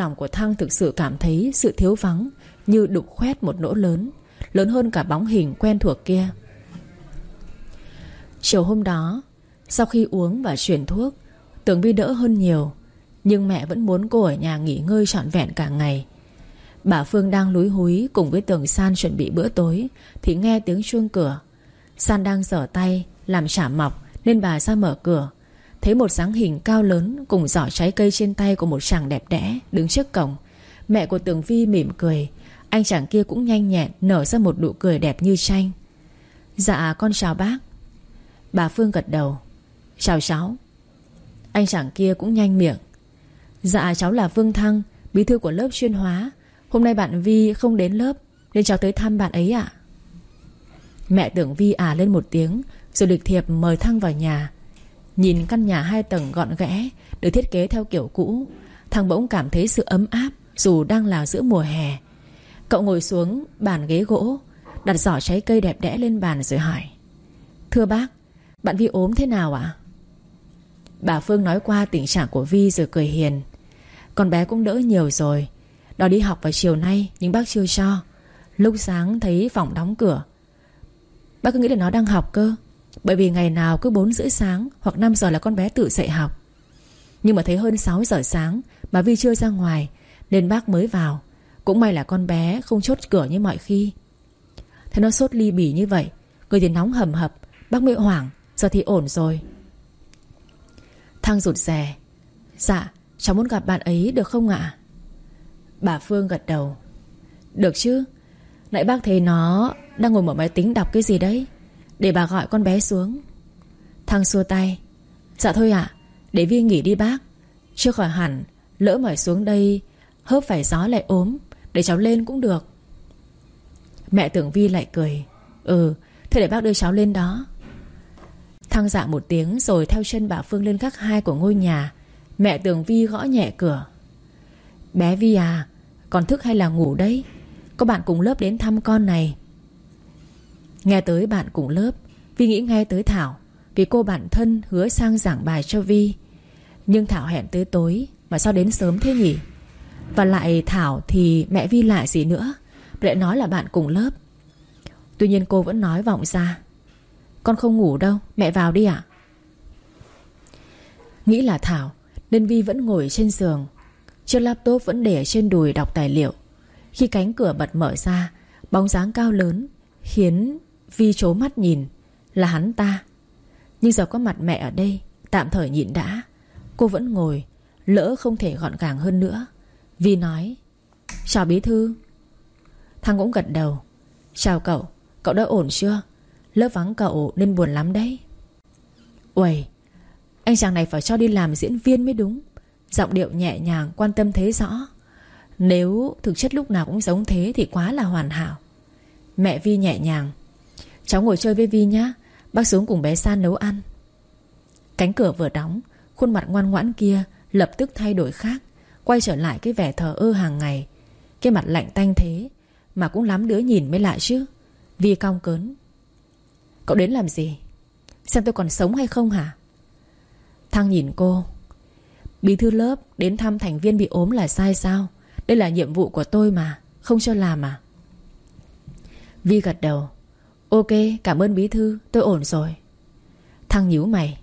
Lòng của Thăng thực sự cảm thấy sự thiếu vắng, Như đục khoét một nỗ lớn Lớn hơn cả bóng hình quen thuộc kia. Chiều hôm đó, Sau khi uống và chuyển thuốc, Tưởng Vi đỡ hơn nhiều, Nhưng mẹ vẫn muốn cô ở nhà nghỉ ngơi trọn vẹn cả ngày. Bà Phương đang lúi húi Cùng với Tường San chuẩn bị bữa tối, Thì nghe tiếng chuông cửa. San đang giở tay, làm chả mọc, Nên bà ra mở cửa. Thấy một dáng hình cao lớn Cùng giỏ trái cây trên tay của một chàng đẹp đẽ Đứng trước cổng. Mẹ của Tường Vi mỉm cười. Anh chàng kia cũng nhanh nhẹn Nở ra một nụ cười đẹp như tranh Dạ con chào bác. Bà Phương gật đầu. Chào cháu. Anh chàng kia cũng nhanh miệng. Dạ cháu là Vương Thăng, Bí thư của lớp chuyên hóa. Hôm nay bạn Vi không đến lớp, Nên cháu tới thăm bạn ấy ạ. Mẹ tưởng Vi à lên một tiếng, Rồi lịch thiệp mời Thăng vào nhà. Nhìn căn nhà hai tầng gọn ghẽ, Được thiết kế theo kiểu cũ, Thằng bỗng cảm thấy sự ấm áp Dù đang là giữa mùa hè. Cậu ngồi xuống bàn ghế gỗ, Đặt giỏ trái cây đẹp đẽ lên bàn rồi hỏi, Thưa bác, Bạn Vi ốm thế nào ạ? Bà Phương nói qua tình trạng của Vi rồi cười hiền, Con bé cũng đỡ nhiều rồi Đó đi học vào chiều nay Nhưng bác chưa cho. Lúc sáng thấy phòng đóng cửa. Bác cứ nghĩ là nó đang học cơ bởi vì ngày nào cứ 4 rưỡi sáng Hoặc 5 giờ là con bé tự dậy học. Nhưng mà thấy hơn 6 giờ sáng Mà Vi chưa ra ngoài, Nên bác mới vào. Cũng may là con bé không chốt cửa như mọi khi. Thế nó sốt ly bỉ như vậy, Người thì nóng hầm hập, Bác mới hoảng, Giờ thì ổn rồi. Thăng rụt rè. Dạ cháu muốn gặp bạn ấy được không ạ? Bà Phương gật đầu. Được chứ, Nãy bác thấy nó đang ngồi mở máy tính đọc cái gì đấy để bà gọi con bé xuống. Thăng xua tay. Dạ thôi ạ, Để Vi nghỉ đi bác. Chưa khỏi hẳn, Lỡ mỏi xuống đây, Hớp phải gió lại ốm, Để cháu lên cũng được. Mẹ tưởng Vi lại cười. Ừ Thế để bác đưa cháu lên đó. Thăng dạ một tiếng Rồi theo chân bà Phương lên gác hai của ngôi nhà. Mẹ tưởng Vi gõ nhẹ cửa. Bé Vi à Còn thức hay là ngủ đấy? Có bạn cùng lớp đến thăm con này. Nghe tới bạn cùng lớp, Vi nghĩ ngay tới Thảo, Vì cô bạn thân hứa sang giảng bài cho Vi. Nhưng Thảo hẹn tới tối, Mà sao đến sớm thế nhỉ? Và lại Thảo thì mẹ Vi lại gì nữa Lại nói là bạn cùng lớp. Tuy nhiên cô vẫn nói vọng ra, Con không ngủ đâu, Mẹ vào đi ạ. Nghĩ là Thảo, Nên Vi vẫn ngồi trên giường. Chiếc laptop vẫn để trên đùi đọc tài liệu. Khi cánh cửa bật mở ra, Bóng dáng cao lớn Khiến Vi trố mắt nhìn, Là hắn ta. Nhưng giờ có mặt mẹ ở đây, Tạm thời nhịn đã. Cô vẫn ngồi, Lỡ không thể gọn gàng hơn nữa. Vi nói, Chào bí thư. Thằng cũng gật đầu, Chào cậu Cậu đã ổn chưa? Lớp vắng cậu nên buồn lắm đấy. Uầy, Anh chàng này phải cho đi làm diễn viên mới đúng. Giọng điệu nhẹ nhàng, quan tâm thế rõ. Nếu thực chất lúc nào cũng giống thế Thì quá là hoàn hảo. Mẹ Vi nhẹ nhàng Cháu ngồi chơi với Vi nhá. Bác xuống cùng bé San nấu ăn. Cánh cửa vừa đóng, Khuôn mặt ngoan ngoãn kia lập tức thay đổi khác, Quay trở lại cái vẻ thờ ơ hàng ngày. Cái mặt lạnh tanh thế, Mà cũng lắm đứa nhìn mới lại chứ. Vi cong cớn. Cậu đến làm gì? Xem tôi còn sống hay không hả? Thăng nhìn cô. Bí thư lớp đến thăm thành viên bị ốm là sai sao? Đây là nhiệm vụ của tôi mà, Không cho làm à? Vi gật đầu. Ok, cảm ơn bí thư, Tôi ổn rồi. Thằng nhíu mày.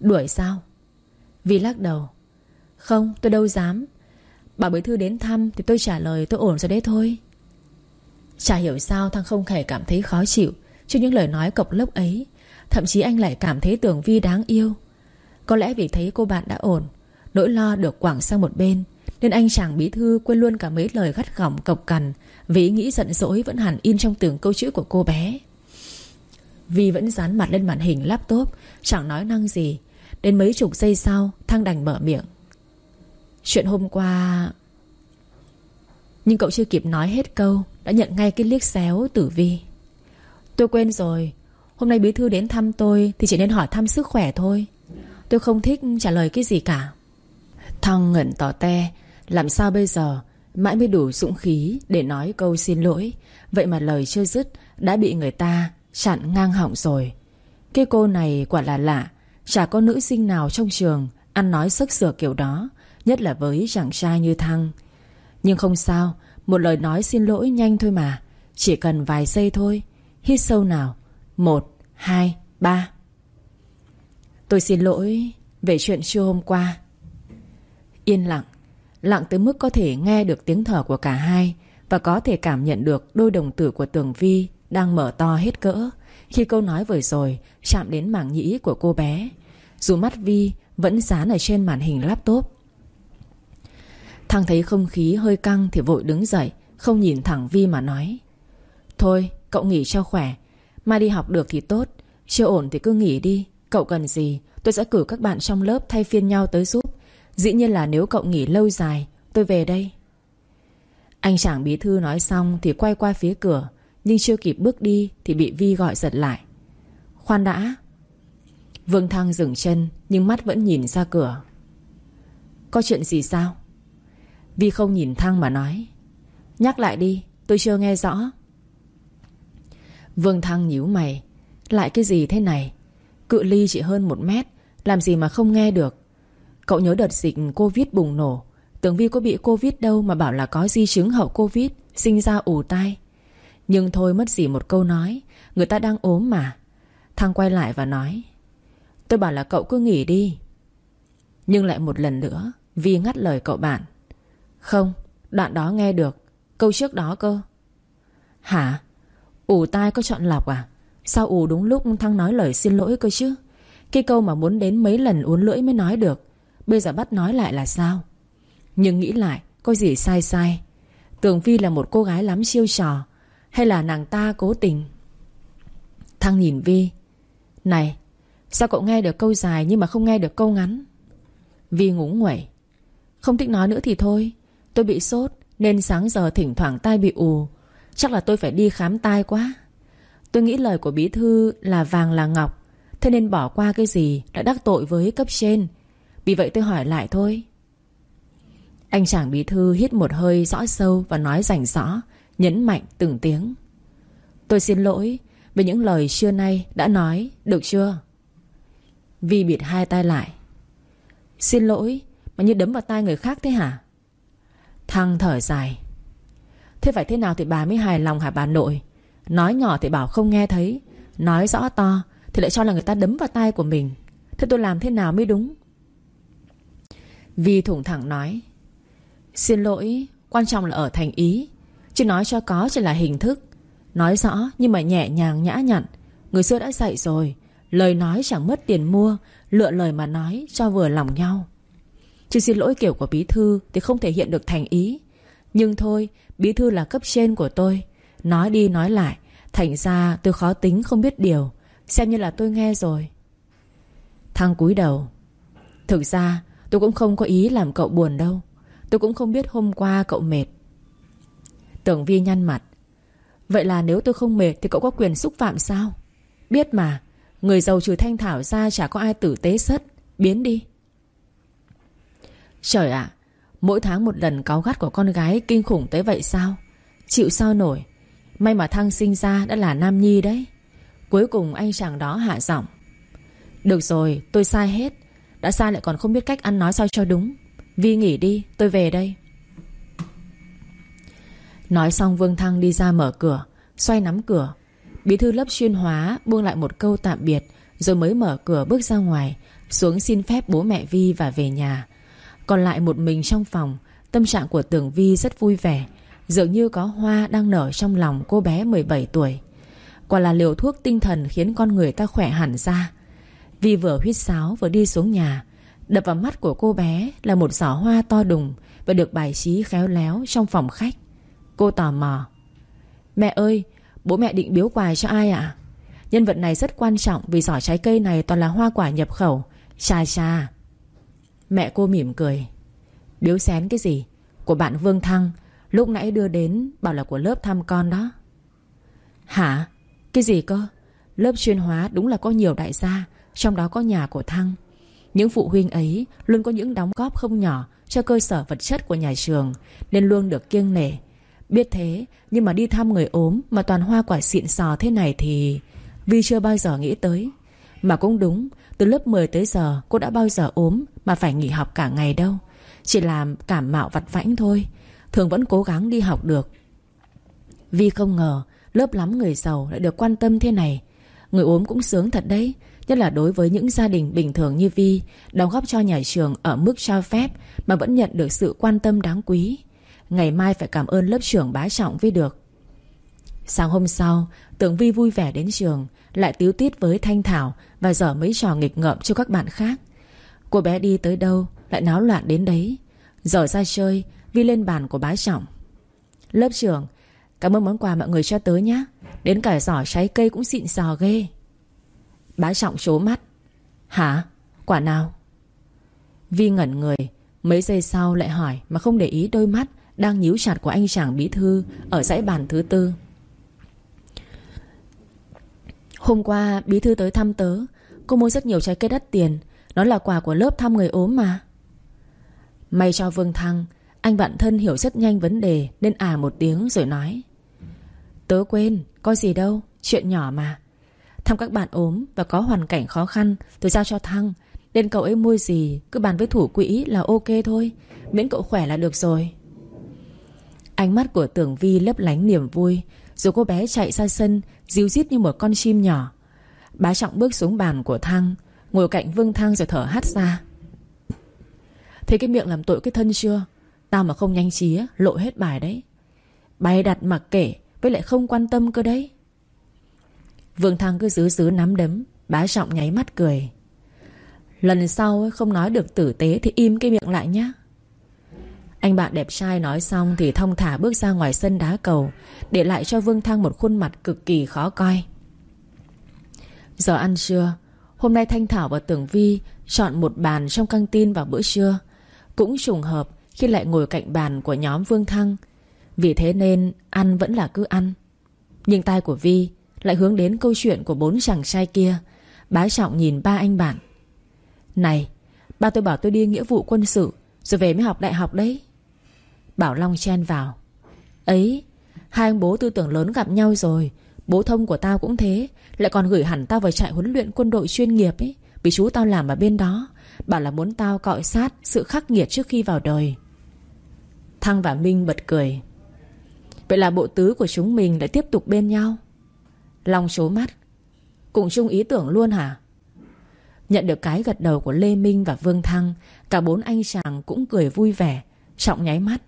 Đuổi sao? Vi lắc đầu. Không, tôi đâu dám. Bảo bí thư đến thăm Thì tôi trả lời tôi ổn rồi đấy thôi. Chả hiểu sao thằng không hề cảm thấy khó chịu Trước những lời nói cộc lốc ấy. Thậm chí anh lại cảm thấy tưởng Vi đáng yêu. Có lẽ vì thấy cô bạn đã ổn, Nỗi lo được quẳng sang một bên. Nên anh chàng bí thư quên luôn cả mấy lời gắt gỏng, cộc cằn, Vì ý nghĩ giận dỗi vẫn hẳn in trong từng câu chữ của cô bé. Vi vẫn dán mặt lên màn hình laptop, Chẳng nói năng gì. Đến mấy chục giây sau, Thăng đành mở miệng. Chuyện hôm qua Nhưng cậu chưa kịp nói hết câu, Đã nhận ngay cái liếc xéo tử Vi. Tôi quên rồi, Hôm nay bí thư đến thăm tôi Thì chỉ nên hỏi thăm sức khỏe thôi. Tôi không thích trả lời cái gì cả. Thăng ngẩn tỏ te làm sao bây giờ? Mãi mới đủ dũng khí để nói câu xin lỗi. Vậy mà lời chưa dứt Đã bị người ta chặn ngang họng rồi. Cái cô này quả là lạ. Chả có nữ sinh nào trong trường Ăn nói sức sửa kiểu đó Nhất là với chàng trai như Thăng. Nhưng không sao Một lời nói xin lỗi nhanh thôi mà. Chỉ cần vài giây thôi Hít sâu nào. Một, hai, ba. Tôi xin lỗi Về chuyện trưa hôm qua. Yên lặng. Lặng tới mức có thể nghe được tiếng thở của cả hai Và có thể cảm nhận được đôi đồng tử của Tường Vi Đang mở to hết cỡ. Khi câu nói vừa rồi Chạm đến mảng nhĩ của cô bé, Dù mắt Vi vẫn dán ở trên màn hình laptop. Thằng thấy không khí hơi căng Thì vội đứng dậy, Không nhìn thẳng Vi mà nói, Thôi, cậu nghỉ cho khỏe, Mai đi học được thì tốt, Chưa ổn thì cứ nghỉ đi, Cậu cần gì Tôi sẽ cử các bạn trong lớp thay phiên nhau tới giúp. Dĩ nhiên là nếu cậu nghỉ lâu dài, Tôi về đây. Anh chàng bí thư nói xong Thì quay qua phía cửa, Nhưng chưa kịp bước đi Thì bị Vi gọi giật lại. Khoan đã. Vương Thăng dừng chân, Nhưng mắt vẫn nhìn ra cửa. Có chuyện gì sao? Vi không nhìn Thăng mà nói. Nhắc lại đi, tôi chưa nghe rõ. Vương Thăng nhíu mày. Lại cái gì thế này? Cự ly chỉ hơn một mét, Làm gì mà không nghe được? Cậu nhớ đợt dịch Covid bùng nổ. Tưởng Vi có bị Covid đâu mà bảo là có di chứng hậu Covid Sinh ra ủ tai. Nhưng thôi mất gì một câu nói Người ta đang ốm mà. Thăng quay lại và nói Tôi bảo là cậu cứ nghỉ đi. Nhưng lại một lần nữa Vi ngắt lời cậu bạn Không, đoạn đó nghe được Câu trước đó cơ. Hả? Ủ tai có chọn lọc à? Sao ủ đúng lúc Thăng nói lời xin lỗi cơ chứ? Cái câu mà muốn đến mấy lần uốn lưỡi mới nói được Bây giờ bắt nói lại là sao? Nhưng nghĩ lại, Có gì sai sai? Tường Vi là một cô gái lắm siêu trò, Hay là nàng ta cố tình? Thăng nhìn Vi, Này, Sao cậu nghe được câu dài nhưng mà không nghe được câu ngắn? Vi ngủ nguẩy Không thích nói nữa thì thôi, Tôi bị sốt Nên sáng giờ thỉnh thoảng tai bị ù, Chắc là tôi phải đi khám tai quá. Tôi nghĩ lời của bí thư là vàng là ngọc, Thế nên bỏ qua cái gì Đã đắc tội với cấp trên vì vậy tôi hỏi lại thôi. Anh chàng bí thư hít một hơi rõ sâu Và nói rành rõ, Nhấn mạnh từng tiếng. Tôi xin lỗi Về những lời xưa nay đã nói, Được chưa? Vi bịt hai tay lại. Xin lỗi Mà như đấm vào tay người khác thế hả? Thăng thở dài. Thế phải thế nào thì bà mới hài lòng hả bà nội? Nói nhỏ thì bảo không nghe thấy, Nói rõ to Thì lại cho là người ta đấm vào tay của mình. Thế tôi làm thế nào mới đúng? Vi thủng thẳng nói, Xin lỗi, Quan trọng là ở thành ý. Chứ nói cho có chỉ là hình thức. Nói rõ nhưng mà nhẹ nhàng nhã nhặn. Người xưa đã dạy rồi, Lời nói chẳng mất tiền mua, Lựa lời mà nói cho vừa lòng nhau. Chứ xin lỗi kiểu của bí thư Thì không thể hiện được thành ý. Nhưng thôi, bí thư là cấp trên của tôi. Nói đi nói lại, Thành ra tôi khó tính không biết điều. Xem như là tôi nghe rồi. Thăng cúi đầu, Thực ra tôi cũng không có ý làm cậu buồn đâu. Tôi cũng không biết hôm qua cậu mệt. Tưởng Vi nhăn mặt. Vậy là nếu tôi không mệt Thì cậu có quyền xúc phạm sao? Biết mà, Người giàu trừ thanh thảo ra chả có ai tử tế sất. Biến đi. Trời ạ, Mỗi tháng một lần cáu gắt của con gái Kinh khủng tới vậy sao? Chịu sao nổi? May mà Thăng sinh ra đã là Nam Nhi đấy. Cuối cùng anh chàng đó hạ giọng. Được rồi, tôi sai hết. Đã sai lại còn không biết cách ăn nói sao cho đúng. Vi nghỉ đi, tôi về đây. Nói xong, Vương Thăng đi ra mở cửa, Xoay nắm cửa. Bí thư lớp chuyên hóa buông lại một câu tạm biệt, Rồi mới mở cửa bước ra ngoài, Xuống xin phép bố mẹ Vi và về nhà. Còn lại một mình trong phòng, Tâm trạng của Tưởng Vi rất vui vẻ, Dường như có hoa đang nở trong lòng cô bé 17 tuổi. Quả là liều thuốc tinh thần khiến con người ta khỏe hẳn ra. Vi vừa huyết sáo vừa đi xuống nhà. Đập vào mắt của cô bé là một giỏ hoa to đùng Và được bài trí khéo léo trong phòng khách. Cô tò mò, Mẹ ơi, Bố mẹ định biếu quà cho ai ạ? Nhân vật này rất quan trọng Vì giỏ trái cây này toàn là hoa quả nhập khẩu. Chà chà Mẹ cô mỉm cười, Biếu xén cái gì? Của bạn Vương Thăng, Lúc nãy đưa đến bảo là của lớp thăm con đó. Hả? Cái gì cơ? Lớp chuyên hóa đúng là có nhiều đại gia. Trong đó có nhà của Thăng. Những phụ huynh ấy luôn có những đóng góp không nhỏ Cho cơ sở vật chất của nhà trường, Nên luôn được kiêng nể. Biết thế, Nhưng mà đi thăm người ốm Mà toàn hoa quả xịn sò thế này thì Vi chưa bao giờ nghĩ tới. Mà cũng đúng, Từ lớp 10 tới giờ cô đã bao giờ ốm Mà phải nghỉ học cả ngày đâu. Chỉ làm cảm mạo vặt vãnh thôi, Thường vẫn cố gắng đi học được. Vi không ngờ Lớp lắm người giàu lại được quan tâm thế này. Người ốm cũng sướng thật đấy Nhất là đối với những gia đình bình thường như Vi, Đóng góp cho nhà trường ở mức cho phép Mà vẫn nhận được sự quan tâm đáng quý. Ngày mai phải cảm ơn lớp trưởng bá trọng Vi được. Sáng hôm sau, Tưởng Vi vui vẻ đến trường, Lại tiếu tít với Thanh Thảo Và dở mấy trò nghịch ngợm cho các bạn khác. Cô bé đi tới đâu, Lại náo loạn đến đấy. Giờ ra chơi, Vi lên bàn của bá trọng. Lớp trưởng, Cảm ơn món quà mọi người cho tới nhé. Đến cả giỏ trái cây cũng xịn sò ghê. Bá trọng chố mắt. Hả? Quả nào? Vi ngẩn người, Mấy giây sau lại hỏi Mà không để ý đôi mắt Đang nhíu chặt của anh chàng bí thư Ở dãy bàn thứ tư. Hôm qua, bí thư tới thăm tớ. Cô mua rất nhiều trái cây đắt tiền. Nó là quà của lớp thăm người ốm mà. May cho Vương Thăng, Anh bạn thân hiểu rất nhanh vấn đề Nên à một tiếng rồi nói. Tớ quên, Có gì đâu, Chuyện nhỏ mà. Thăm các bạn ốm và có hoàn cảnh khó khăn, Tôi giao cho Thăng. Nên cậu ấy mua gì Cứ bàn với thủ quỹ là ok thôi. Miễn cậu khỏe là được rồi. Ánh mắt của tưởng vi lấp lánh niềm vui. Rồi cô bé chạy ra sân Díu dít như một con chim nhỏ. Bá trọng bước xuống bàn của Thăng, Ngồi cạnh Vương Thăng rồi thở hắt ra. Thấy cái miệng làm tội cái thân chưa? Tao mà không nhanh trí Lộ hết bài đấy. Bài đặt mặc kể Với lại không quan tâm cơ đấy. Vương Thăng cứ giữ giữ nắm đấm, Bá trọng nháy mắt cười. Lần sau không nói được tử tế Thì im cái miệng lại nhé Anh bạn đẹp trai nói xong Thì thông thả bước ra ngoài sân đá cầu, Để lại cho Vương Thăng một khuôn mặt cực kỳ khó coi. Giờ ăn trưa, Hôm nay Thanh Thảo và Tưởng Vi Chọn một bàn trong căng tin vào bữa trưa, Cũng trùng hợp Khi lại ngồi cạnh bàn của nhóm Vương Thăng. Vì thế nên ăn vẫn là cứ ăn. Nhưng tai của Vi lại hướng đến câu chuyện của bốn chàng trai kia. Bá trọng nhìn ba anh bạn. Này, Ba tôi bảo tôi đi nghĩa vụ quân sự, Rồi về mới học đại học đấy. Bảo Long chen vào. Ấy, Hai anh bố tư tưởng lớn gặp nhau rồi, Bố thông của tao cũng thế, Lại còn gửi hẳn tao vào trại huấn luyện quân đội chuyên nghiệp ấy, Vì chú tao làm ở bên đó, Bảo là muốn tao cọi sát Sự khắc nghiệt trước khi vào đời. Thăng và Minh bật cười. Vậy là bộ tứ của chúng mình lại tiếp tục bên nhau. Long chố mắt. Cùng chung ý tưởng luôn hả? Nhận được cái gật đầu của Lê Minh và Vương Thăng, Cả bốn anh chàng cũng cười vui vẻ, Trọng nháy mắt.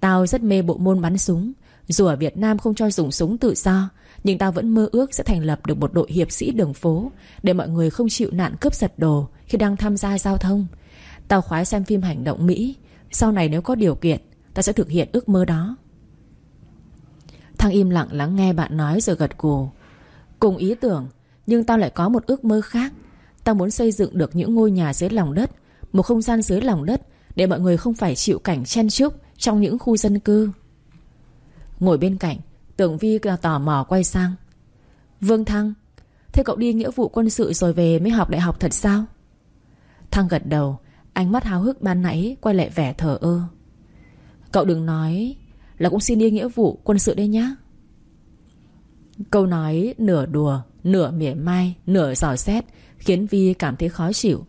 Tao rất mê bộ môn bắn súng. Dù ở Việt Nam không cho dùng súng tự do, Nhưng tao vẫn mơ ước sẽ thành lập được một đội hiệp sĩ đường phố Để mọi người không chịu nạn cướp giật đồ Khi đang tham gia giao thông. Tao khoái xem phim hành động Mỹ. Sau này nếu có điều kiện, Tao sẽ thực hiện ước mơ đó. Thăng im lặng lắng nghe bạn nói rồi gật gù. Cùng ý tưởng, Nhưng tao lại có một ước mơ khác. Tao muốn xây dựng được những ngôi nhà dưới lòng đất, Một không gian dưới lòng đất Để mọi người không phải chịu cảnh chen chúc Trong những khu dân cư. Ngồi bên cạnh, Tưởng Vi tò mò quay sang. Vương Thăng, Thế cậu đi nghĩa vụ quân sự rồi về mới học đại học thật sao? Thăng gật đầu, Ánh mắt háo hức ban nãy Quay lại vẻ thờ ơ. Cậu đừng nói là cũng xin đi nghĩa vụ quân sự đây nhá. Câu nói nửa đùa, Nửa mỉa mai, Nửa giỏi xét Khiến Vi cảm thấy khó chịu.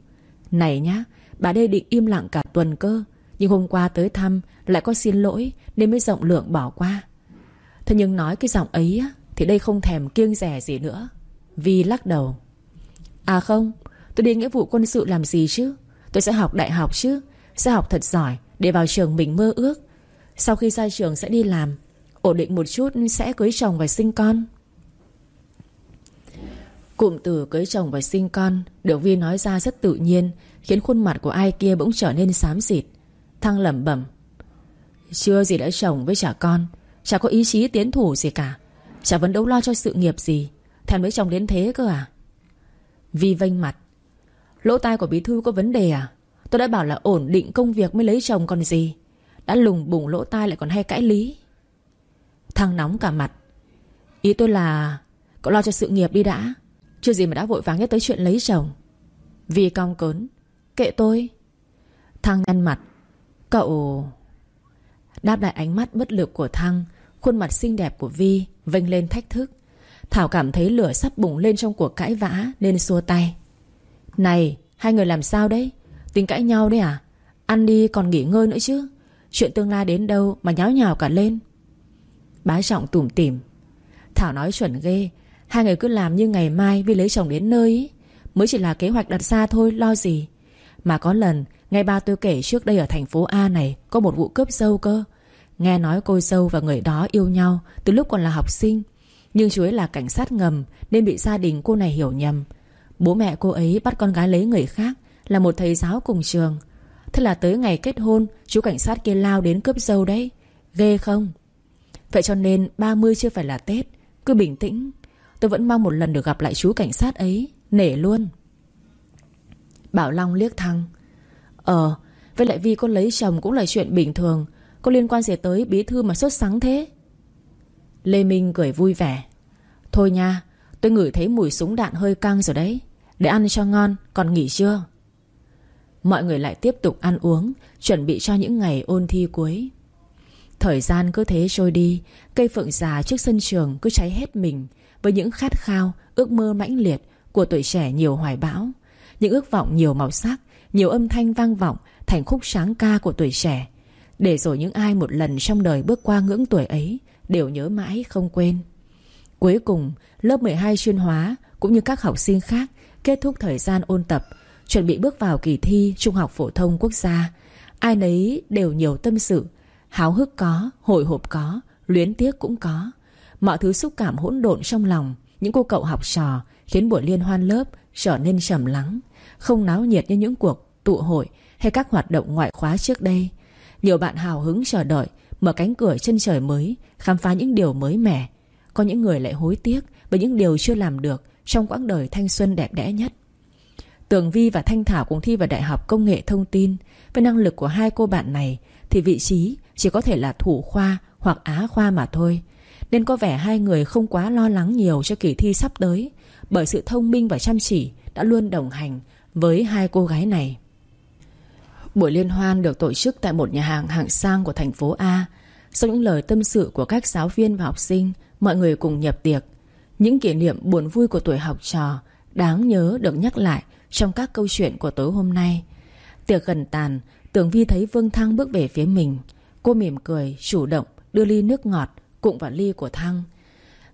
Này nhá, Bà đây định im lặng cả tuần cơ, Nhưng hôm qua tới thăm Lại có xin lỗi Nên mới rộng lượng bỏ qua. Thế nhưng nói cái giọng ấy Thì đây không thèm kiêng rẻ gì nữa. Vi lắc đầu. À không, Tôi đi nghĩa vụ quân sự làm gì chứ? Tôi sẽ học đại học chứ, Sẽ học thật giỏi Để vào trường mình mơ ước sau khi ra trường sẽ đi làm, Ổn định một chút sẽ cưới chồng và sinh con. Cụm từ cưới chồng và sinh con Được Vi nói ra rất tự nhiên, Khiến khuôn mặt của ai kia bỗng trở nên xám xịt, Thăng lẩm bẩm. Chưa gì đã chồng với trả con, Chả có ý chí tiến thủ gì cả, Chả vẫn đấu lo cho sự nghiệp gì, Thèm với chồng đến thế cơ à? Vi vênh mặt. Lỗ tai của bí thư có vấn đề à? Tôi đã bảo là ổn định công việc mới lấy chồng còn gì đã lùng bùng lỗ tai lại còn hay cãi lý. Thăng nóng cả mặt. Ý tôi là, Cậu lo cho sự nghiệp đi đã. Chưa gì mà đã vội vàng nhất tới chuyện lấy chồng. Vì cong cớn. Kệ tôi. Thăng nhăn mặt. Cậu Đáp lại ánh mắt bất lực của Thăng, Khuôn mặt xinh đẹp của Vi vênh lên thách thức. Thảo cảm thấy lửa sắp bùng lên trong cuộc cãi vã Nên xua tay. Này, hai người làm sao đấy? Tính cãi nhau đấy à? Ăn đi còn nghỉ ngơi nữa chứ. Chuyện tương lai đến đâu mà nháo nhào cả lên? Bá trọng tủm tỉm. Thảo nói chuẩn ghê, Hai người cứ làm như ngày mai vì lấy chồng đến nơi ý. Mới chỉ là kế hoạch đặt ra thôi, lo gì. Mà có lần, Nghe ba tôi kể trước đây ở thành phố A này Có một vụ cướp dâu cơ. Nghe nói cô dâu và người đó yêu nhau Từ lúc còn là học sinh, Nhưng chú ấy là cảnh sát ngầm Nên bị gia đình cô này hiểu nhầm. Bố mẹ cô ấy bắt con gái lấy người khác Là một thầy giáo cùng trường. Thế là tới ngày kết hôn, Chú cảnh sát kia lao đến cướp dâu đấy. Ghê không? Vậy cho nên 30 chưa phải là Tết, Cứ bình tĩnh. Tôi vẫn mong một lần được gặp lại chú cảnh sát ấy. Nể luôn. Bảo Long liếc Thăng Ờ Với lại vì con lấy chồng cũng là chuyện bình thường. Có liên quan gì tới bí thư mà sốt sắng thế? Lê Minh cười vui vẻ. Thôi nha, Tôi ngửi thấy mùi súng đạn hơi căng rồi đấy. Để ăn cho ngon, Còn nghỉ chưa? Mọi người lại tiếp tục ăn uống, Chuẩn bị cho những ngày ôn thi cuối. Thời gian cứ thế trôi đi, Cây phượng già trước sân trường cứ cháy hết mình Với những khát khao, Ước mơ mãnh liệt Của tuổi trẻ nhiều hoài bão, Những ước vọng nhiều màu sắc, Nhiều âm thanh vang vọng Thành khúc sáng ca của tuổi trẻ. Để rồi những ai một lần trong đời bước qua ngưỡng tuổi ấy Đều nhớ mãi không quên. Cuối cùng, Lớp 12 chuyên hóa Cũng như các học sinh khác Kết thúc thời gian ôn tập Chuẩn bị bước vào kỳ thi Trung học phổ thông quốc gia. Ai nấy đều nhiều tâm sự Háo hức có, hồi hộp có Luyến tiếc cũng có. Mọi thứ xúc cảm hỗn độn trong lòng Những cô cậu học trò Khiến buổi liên hoan lớp trở nên trầm lắng Không náo nhiệt như những cuộc tụ hội Hay các hoạt động ngoại khóa trước đây. Nhiều bạn hào hứng chờ đợi Mở cánh cửa chân trời mới Khám phá những điều mới mẻ. Có những người lại hối tiếc Với những điều chưa làm được Trong quãng đời thanh xuân đẹp đẽ nhất. Tường Vi và Thanh Thảo cùng thi vào Đại học Công nghệ Thông tin. Với năng lực của hai cô bạn này, Thì vị trí chỉ có thể là thủ khoa hoặc á khoa mà thôi. Nên có vẻ hai người không quá lo lắng nhiều cho kỳ thi sắp tới, Bởi sự thông minh và chăm chỉ đã luôn đồng hành với hai cô gái này. Buổi liên hoan được tổ chức tại một nhà hàng hạng sang của thành phố A. Sau những lời tâm sự của các giáo viên và học sinh, Mọi người cùng nhập tiệc. Những kỷ niệm buồn vui của tuổi học trò Đáng nhớ được nhắc lại trong các câu chuyện của tối hôm nay. Tiệc gần tàn, tưởng Vi thấy Vương Thăng bước về phía mình. Cô mỉm cười, chủ động Đưa ly nước ngọt Cụng vào ly của Thăng.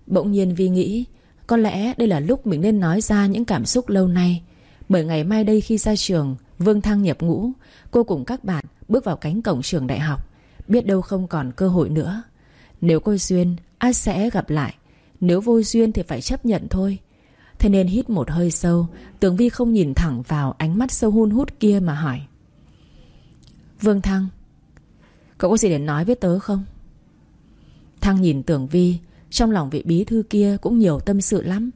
Bỗng nhiên Vi nghĩ, Có lẽ đây là lúc mình nên nói ra những cảm xúc lâu nay. Bởi ngày mai đây khi ra trường, Vương Thăng nhập ngũ, Cô cùng các bạn bước vào cánh cổng trường đại học. Biết đâu không còn cơ hội nữa. Nếu cô duyên, Ai sẽ gặp lại? Nếu vô duyên thì phải chấp nhận thôi. Thế nên hít một hơi sâu, Tường Vi không nhìn thẳng vào ánh mắt sâu hun hút kia mà hỏi. Vương Thăng, Cậu có gì để nói với tớ không? Thăng nhìn Tường Vi, Trong lòng vị bí thư kia cũng nhiều tâm sự lắm.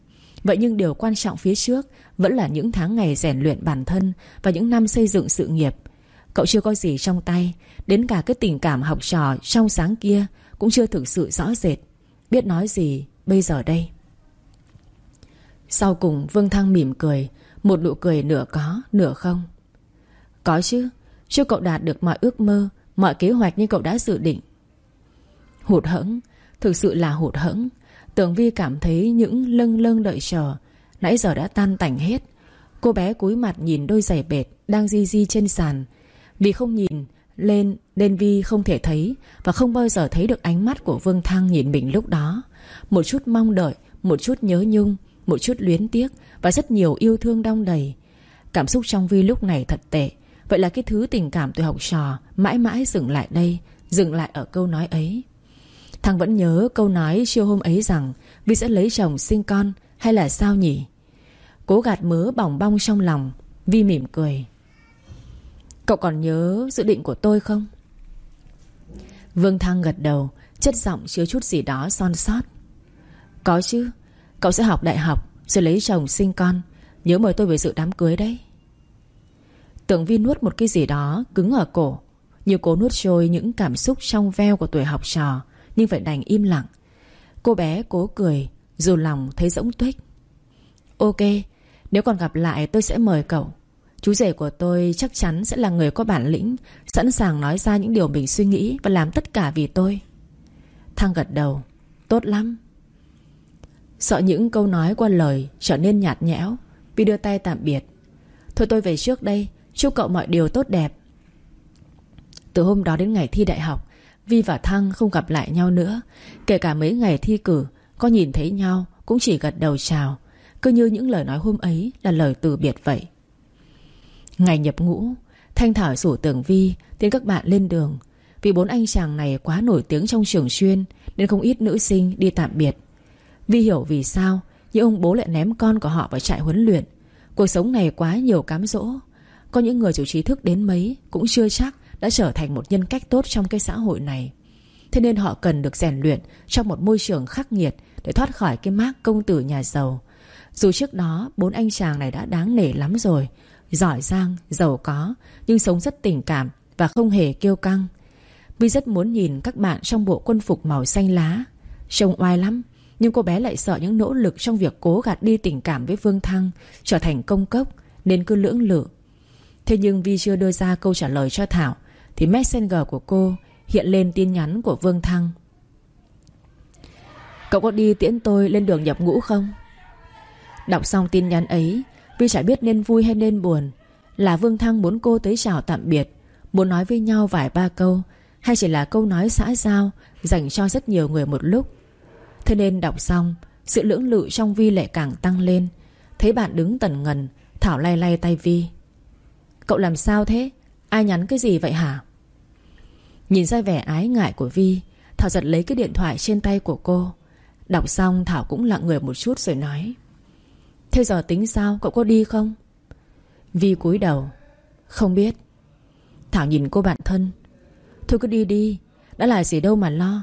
Vậy nhưng điều quan trọng phía trước Vẫn là những tháng ngày rèn luyện bản thân Và những năm xây dựng sự nghiệp. Cậu chưa có gì trong tay, Đến cả cái tình cảm học trò trong sáng kia Cũng chưa thực sự rõ rệt. Biết nói gì bây giờ đây? Sau cùng Vương Thăng mỉm cười, Một nụ cười nửa có, nửa không. Có chứ Chúc cậu đạt được mọi ước mơ, Mọi kế hoạch như cậu đã dự định. Hụt hẫng, Thực sự là hụt hẫng. Tưởng Vi cảm thấy những lâng lâng đợi chờ, Nãy giờ đã tan tành hết. Cô bé cúi mặt nhìn đôi giày bệt Đang di di trên sàn. Vì không nhìn lên Nên Vi không thể thấy Và không bao giờ thấy được ánh mắt của Vương Thăng nhìn mình lúc đó. Một chút mong đợi, Một chút nhớ nhung một chút luyến tiếc Và rất nhiều yêu thương đong đầy. Cảm xúc trong Vi lúc này thật tệ. Vậy là cái thứ tình cảm tôi học trò Mãi mãi dừng lại đây, Dừng lại ở câu nói ấy. Thằng vẫn nhớ câu nói chiều hôm ấy rằng Vi sẽ lấy chồng sinh con Hay là sao nhỉ? Cố gạt mớ bỏng bong trong lòng, Vi mỉm cười. Cậu còn nhớ dự định của tôi không? Vương Thăng gật đầu, Chất giọng chứa chút gì đó son sót. Có chứ Cậu sẽ học đại học Rồi lấy chồng sinh con. Nhớ mời tôi về dự đám cưới đấy. Tưởng Vi nuốt một cái gì đó Cứng ở cổ. Như cố nuốt trôi những cảm xúc trong veo của tuổi học trò, Nhưng phải đành im lặng. Cô bé cố cười, Dù lòng thấy rỗng tuếch. Ok, Nếu còn gặp lại tôi sẽ mời cậu. Chú rể của tôi chắc chắn sẽ là người có bản lĩnh, Sẵn sàng nói ra những điều mình suy nghĩ Và làm tất cả vì tôi. Thăng gật đầu, Tốt lắm. Sợ những câu nói qua lời trở nên nhạt nhẽo Vi đưa tay tạm biệt. Thôi tôi về trước đây, Chúc cậu mọi điều tốt đẹp. Từ hôm đó đến ngày thi đại học, Vi và Thăng không gặp lại nhau nữa. Kể cả mấy ngày thi cử, Có nhìn thấy nhau cũng chỉ gật đầu chào. Cứ như những lời nói hôm ấy Là lời từ biệt vậy. Ngày nhập ngũ, Thanh Thảo rủ Tường Vi Tiến các bạn lên đường. Vì bốn anh chàng này quá nổi tiếng trong trường chuyên Nên không ít nữ sinh đi tạm biệt. Vi hiểu vì sao những ông bố lại ném con của họ vào trại huấn luyện. Cuộc sống này quá nhiều cám dỗ. Có những người chủ trí thức đến mấy Cũng chưa chắc đã trở thành một nhân cách tốt trong cái xã hội này. Thế nên họ cần được rèn luyện Trong một môi trường khắc nghiệt Để thoát khỏi cái mác công tử nhà giàu. Dù trước đó bốn anh chàng này đã đáng nể lắm rồi Giỏi giang, giàu có Nhưng sống rất tình cảm Và không hề kiêu căng. Vi rất muốn nhìn các bạn trong bộ quân phục màu xanh lá. Trông oai lắm nhưng cô bé lại sợ những nỗ lực trong việc cố gạt đi tình cảm với Vương Thăng Trở thành công cốc, Nên cứ lưỡng lự. Thế nhưng Vi chưa đưa ra câu trả lời cho Thảo, Thì messenger của cô Hiện lên tin nhắn của Vương Thăng. Cậu có đi tiễn tôi lên đường nhập ngũ không? Đọc xong tin nhắn ấy, Vi chả biết nên vui hay nên buồn, Là Vương Thăng muốn cô tới chào tạm biệt, Muốn nói với nhau vài ba câu, Hay chỉ là câu nói xã giao Dành cho rất nhiều người một lúc. Thế nên đọc xong, Sự lưỡng lự trong Vi lại càng tăng lên. Thấy bạn đứng tần ngần, Thảo lay lay tay Vi. Cậu làm sao thế? Ai nhắn cái gì vậy hả? Nhìn ra vẻ ái ngại của Vi, Thảo giật lấy cái điện thoại trên tay của cô. Đọc xong, Thảo cũng lặng người một chút rồi nói, Thế giờ tính sao? Cậu có đi không? Vi cúi đầu, Không biết. Thảo nhìn cô bạn thân, Thôi cứ đi đi, Đã là gì đâu mà lo.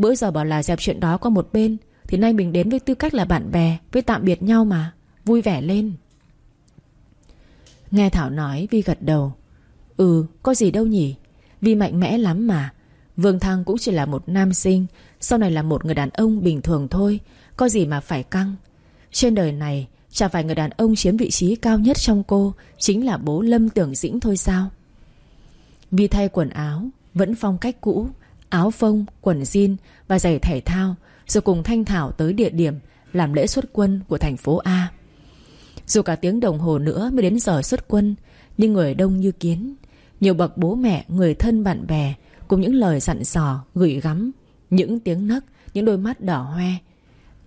Bữa giờ bảo là dẹp chuyện đó qua một bên, Thì nay mình đến với tư cách là bạn bè, Với tạm biệt nhau mà. Vui vẻ lên. Nghe Thảo nói, Vi gật đầu. Ừ có gì đâu nhỉ? Vi mạnh mẽ lắm mà. Vương Thăng cũng chỉ là một nam sinh, Sau này là một người đàn ông bình thường thôi, Có gì mà phải căng. Trên đời này, Chả phải người đàn ông chiếm vị trí cao nhất trong cô, Chính là bố Lâm Tưởng Dĩnh thôi sao? Vi thay quần áo, Vẫn phong cách cũ. Áo phông, quần jean và giày thể thao Rồi cùng Thanh Thảo tới địa điểm Làm lễ xuất quân của thành phố A. Dù cả tiếng đồng hồ nữa mới đến giờ xuất quân Nhưng người đông như kiến Nhiều bậc bố mẹ, người thân bạn bè Cùng những lời dặn dò, gửi gắm Những tiếng nấc, những đôi mắt đỏ hoe.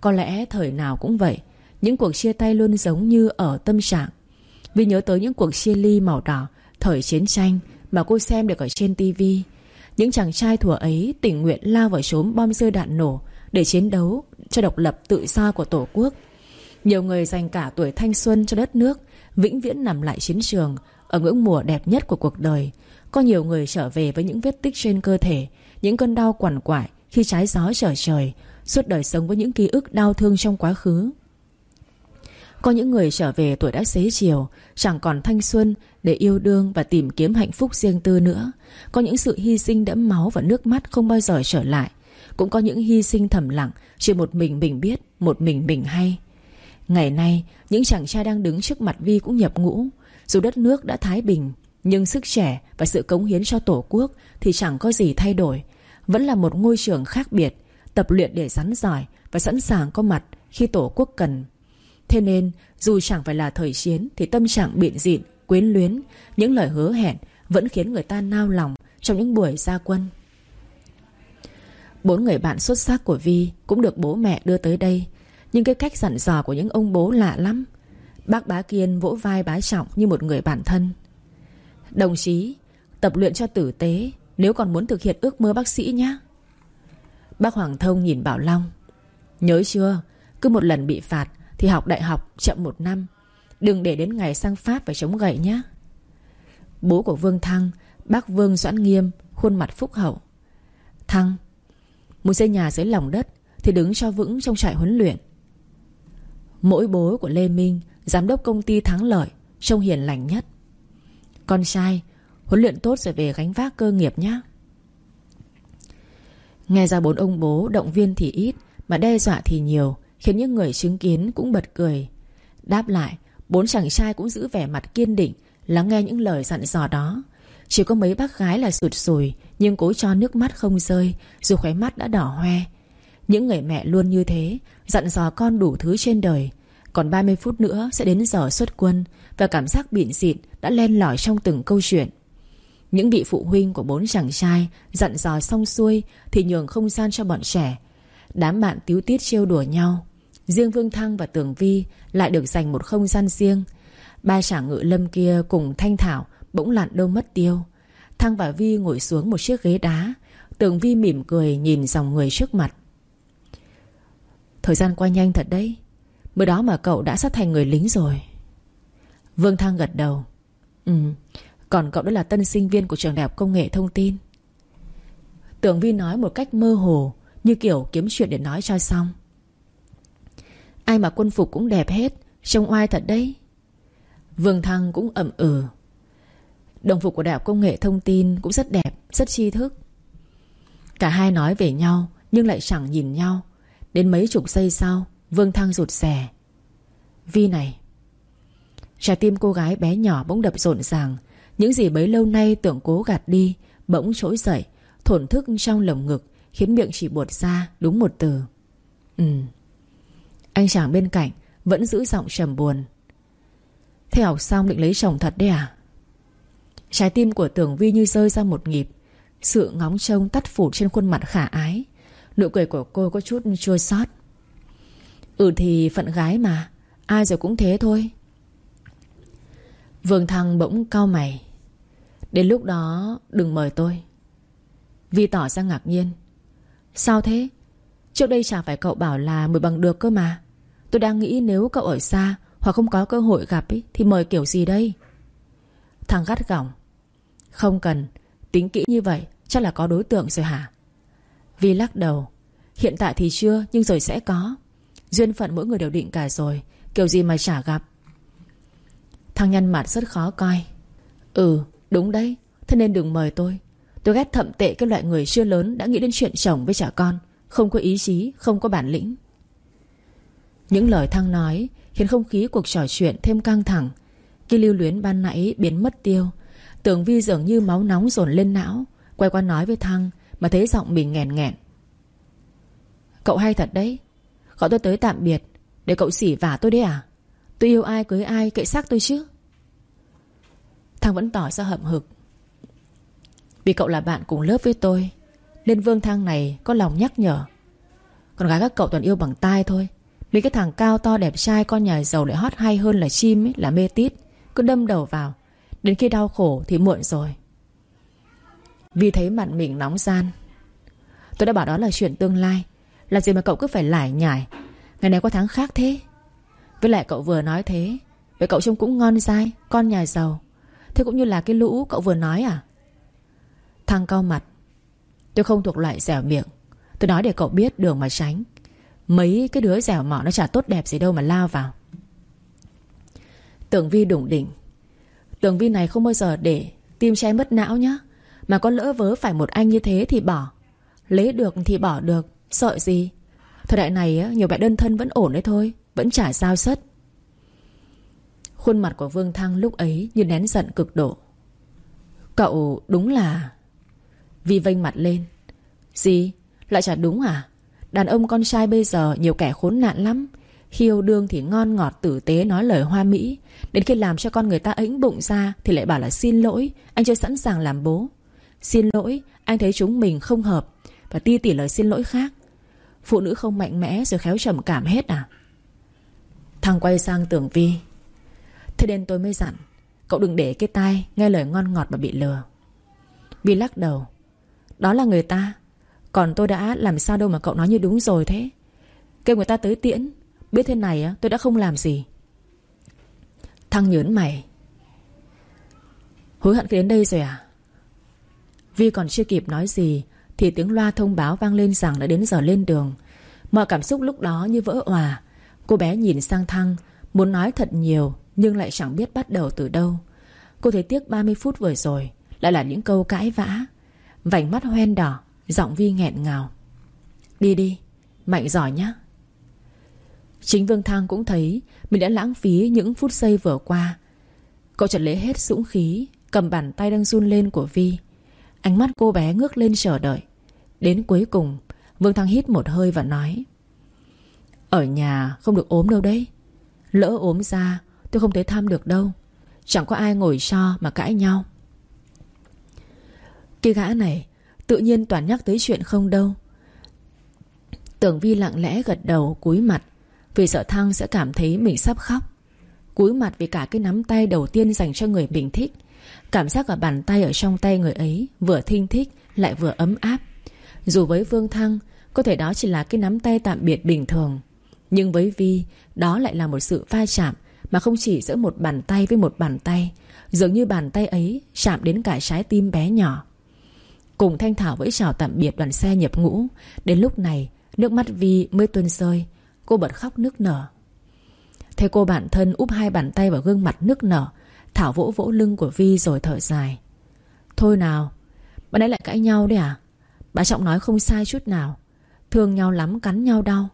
Có lẽ thời nào cũng vậy những cuộc chia tay luôn giống như ở tâm trạng. Vì nhớ tới những cuộc chia ly màu đỏ Thời chiến tranh Mà cô xem được ở trên tivi những chàng trai thủa ấy tình nguyện lao vào chốn bom rơi đạn nổ Để chiến đấu cho độc lập tự do của Tổ quốc. Nhiều người dành cả tuổi thanh xuân cho đất nước, Vĩnh viễn nằm lại chiến trường, Ở ngưỡng mùa đẹp nhất của cuộc đời. Có nhiều người trở về với những vết tích trên cơ thể, Những cơn đau quằn quại Khi trái gió trở trời, Suốt đời sống với những ký ức đau thương trong quá khứ. Có những người trở về tuổi đã xế chiều, Chẳng còn thanh xuân để yêu đương và tìm kiếm hạnh phúc riêng tư nữa. Có những sự hy sinh đẫm máu và nước mắt không bao giờ trở lại. Cũng có những hy sinh thầm lặng Chỉ một mình mình biết Một mình mình hay. Ngày nay những chàng trai đang đứng trước mặt Vi cũng nhập ngũ. Dù đất nước đã thái bình Nhưng sức trẻ và sự cống hiến cho tổ quốc Thì chẳng có gì thay đổi. Vẫn là một ngôi trường khác biệt Tập luyện để rắn giỏi Và sẵn sàng có mặt khi tổ quốc cần. Thế nên dù chẳng phải là thời chiến Thì tâm trạng biện dịn, quyến luyến, Những lời hứa hẹn Vẫn khiến người ta nao lòng Trong những buổi gia quân. Bốn người bạn xuất sắc của Vi Cũng được bố mẹ đưa tới đây, Nhưng cái cách dặn dò của những ông bố lạ lắm. Bác bá Kiên vỗ vai bá trọng Như một người bạn thân. Đồng chí, Tập luyện cho tử tế, Nếu còn muốn thực hiện ước mơ bác sĩ nhé Bác Hoàng Thông nhìn Bảo Long. Nhớ chưa, Cứ một lần bị phạt thì học đại học chậm một năm Đừng để đến ngày sang Pháp phải chống gậy nhé. Bố của Vương Thăng, Bác Vương Doãn Nghiêm, Khuôn mặt phúc hậu. Thăng, Muốn xây nhà dưới lòng đất Thì đứng cho vững trong trại huấn luyện. Mỗi bố của Lê Minh, Giám đốc công ty thắng lợi, Trông hiền lành nhất. Con trai, Huấn luyện tốt rồi về gánh vác cơ nghiệp nhé. Nghe ra bốn ông bố động viên thì ít, Mà đe dọa thì nhiều, Khiến những người chứng kiến cũng bật cười. Đáp lại Bốn chàng trai cũng giữ vẻ mặt kiên định, Lắng nghe những lời dặn dò đó. Chỉ có mấy bác gái là sụt sùi, Nhưng cố cho nước mắt không rơi, Dù khóe mắt đã đỏ hoe. Những người mẹ luôn như thế, Dặn dò con đủ thứ trên đời. Còn 30 phút nữa sẽ đến giờ xuất quân, Và cảm giác bịn xịn đã len lỏi trong từng câu chuyện. Những vị phụ huynh của bốn chàng trai Dặn dò xong xuôi Thì nhường không gian cho bọn trẻ. Đám bạn tiếu tiết trêu đùa nhau. Riêng Vương Thăng và Tường Vi Lại được dành một không gian riêng. Ba chàng ngự lâm kia cùng Thanh Thảo Bỗng lặn đâu mất tiêu. Thăng và Vi ngồi xuống một chiếc ghế đá. Tường Vi mỉm cười nhìn dòng người trước mặt. Thời gian qua nhanh thật đấy. Bữa đó mà cậu đã sắp thành người lính rồi. Vương Thăng gật đầu. Ừ Còn cậu đó là tân sinh viên của trường đại học công nghệ thông tin. Tưởng Vi nói một cách mơ hồ, Như kiểu kiếm chuyện để nói cho xong. Ai mà quân phục cũng đẹp hết Trông oai thật đấy. Vương Thăng cũng ẩm ừ. Đồng phục của đại học công nghệ thông tin Cũng rất đẹp, rất tri thức. Cả hai nói về nhau Nhưng lại chẳng nhìn nhau. Đến mấy chục giây sau Vương Thăng rụt rè. Vi này. Trái tim cô gái bé nhỏ bỗng đập rộn ràng. Những gì bấy lâu nay tưởng cố gạt đi Bỗng trỗi dậy Thổn thức trong lồng ngực Khiến miệng chỉ buột ra đúng một từ. Ừ. Anh chàng bên cạnh Vẫn giữ giọng trầm buồn. Thế học xong định lấy chồng thật đấy à? Trái tim của tưởng Vi như rơi ra một nhịp. Sự ngóng trông tắt phủ trên khuôn mặt khả ái. Nụ cười của cô có chút chua xót. Ừ thì phận gái mà, Ai rồi cũng thế thôi. Vương Thăng bỗng cau mày. Đến lúc đó, đừng mời tôi. Vi tỏ ra ngạc nhiên. Sao thế? Trước đây chả phải cậu bảo là mời bằng được cơ mà. Tôi đang nghĩ nếu cậu ở xa Hoặc không có cơ hội gặp ý, Thì mời kiểu gì đây? Thằng gắt gỏng. Không cần. Tính kỹ như vậy Chắc là có đối tượng rồi hả? Vi lắc đầu. Hiện tại thì chưa nhưng rồi sẽ có. Duyên phận mỗi người đều định cả rồi Kiểu gì mà chả gặp. Thằng nhăn mặt rất khó coi. Ừ đúng đấy. Thế nên đừng mời tôi. Tôi ghét thậm tệ cái loại người chưa lớn Đã nghĩ đến chuyện chồng với trả con. Không có ý chí, không có bản lĩnh. Những lời Thăng nói Khiến không khí cuộc trò chuyện thêm căng thẳng. Khi lưu luyến ban nãy biến mất tiêu, Tưởng Vi dường như máu nóng dồn lên não, Quay qua nói với Thăng Mà thấy giọng mình nghẹn nghẹn. Cậu hay thật đấy, Gọi tôi tới tạm biệt Để cậu xỉ vả tôi đấy à? Tôi yêu ai cưới ai kệ xác tôi chứ. Thăng vẫn tỏ ra hậm hực. Vì cậu là bạn cùng lớp với tôi, Nên Vương Thăng này có lòng nhắc nhở. Còn gái các cậu toàn yêu bằng tai thôi Mấy cái thằng cao to đẹp trai Con nhà giàu lại hót hay hơn là chim ấy, Là mê tít Cứ đâm đầu vào. Đến khi đau khổ thì muộn rồi. Vì thấy mặt mình nóng gian. Tôi đã bảo đó là chuyện tương lai. Là gì mà cậu cứ phải lải nhải? Ngày này có tháng khác thế. Với lại cậu vừa nói thế Vậy cậu trông cũng ngon dai Con nhà giàu. Thế cũng như là cái lũ cậu vừa nói à? Thằng cao mặt Tôi không thuộc loại dẻo miệng. Tôi nói để cậu biết đường mà tránh. Mấy cái đứa dẻo mọ nó chả tốt đẹp gì đâu mà lao vào. Tưởng Vi đủng đỉnh. Tưởng Vi này không bao giờ để Tim che mất não nhá. Mà có lỡ vớ phải một anh như thế thì bỏ. Lấy được thì bỏ được. Sợ gì? Thời đại này nhiều bạn đơn thân vẫn ổn đấy thôi. Vẫn chả sao sất. Khuôn mặt của Vương Thăng lúc ấy Như nén giận cực độ. Cậu đúng là Vi vênh mặt lên. Gì? Lại chả đúng à? Đàn ông con trai bây giờ nhiều kẻ khốn nạn lắm. Khi yêu đương thì ngon ngọt, tử tế nói lời hoa mỹ. Đến khi làm cho con người ta ĩnh bụng ra Thì lại bảo là xin lỗi, Anh chưa sẵn sàng làm bố. Xin lỗi, Anh thấy chúng mình không hợp Và ti tỉ lời xin lỗi khác. Phụ nữ không mạnh mẽ rồi khéo trầm cảm hết à? Thằng quay sang tưởng Vi. Thế nên tôi mới dặn, Cậu đừng để cái tai nghe lời ngon ngọt mà bị lừa. Vi lắc đầu. Đó là người ta. Còn tôi đã làm sao đâu mà cậu nói như đúng rồi thế? Kêu người ta tới tiễn. Biết thế này tôi đã không làm gì. Thăng nhớn mày. Hối hận khi đến đây rồi à? Vi còn chưa kịp nói gì, Thì tiếng loa thông báo vang lên rằng đã đến giờ lên đường. Mọi cảm xúc lúc đó như vỡ òa. Cô bé nhìn sang Thăng, Muốn nói thật nhiều, Nhưng lại chẳng biết bắt đầu từ đâu. Cô thấy tiếc 30 phút vừa rồi, Lại là những câu cãi vã. Vành mắt hoen đỏ. Giọng Vi nghẹn ngào. Đi đi, Mạnh giỏi nhá. Chính Vương thang cũng thấy Mình đã lãng phí những phút giây vừa qua. Cậu chợt lấy hết dũng khí, Cầm bàn tay đang run lên của Vi. Ánh mắt cô bé ngước lên chờ đợi. Đến cuối cùng, Vương Thăng hít một hơi và nói, Ở nhà không được ốm đâu đấy. Lỡ ốm ra, Tôi không thể thăm được đâu. Chẳng có ai ngồi so mà cãi nhau. Cái gã này Tự nhiên toàn nhắc tới chuyện không đâu. Tưởng Vi lặng lẽ gật đầu, cúi mặt, Vì sợ Thăng sẽ cảm thấy mình sắp khóc. Cúi mặt vì cả cái nắm tay đầu tiên dành cho người mình thích. Cảm giác ở bàn tay ở trong tay người ấy Vừa thinh thích, lại vừa ấm áp. Dù với Vương Thăng, Có thể đó chỉ là cái nắm tay tạm biệt bình thường. Nhưng với Vi, Đó lại là một sự va chạm Mà không chỉ giữa một bàn tay với một bàn tay. Dường như bàn tay ấy chạm đến cả trái tim bé nhỏ. Cùng Thanh Thảo vẫy chào tạm biệt đoàn xe nhập ngũ. Đến lúc này, Nước mắt Vi mới tuôn rơi. Cô bật khóc nước nở. Thấy cô bản thân úp hai bàn tay vào gương mặt nước nở, Thảo vỗ vỗ lưng của Vi rồi thở dài. Thôi nào, Bạn ấy lại cãi nhau đấy à? Bà Trọng nói không sai chút nào. Thương nhau lắm, cắn nhau đau.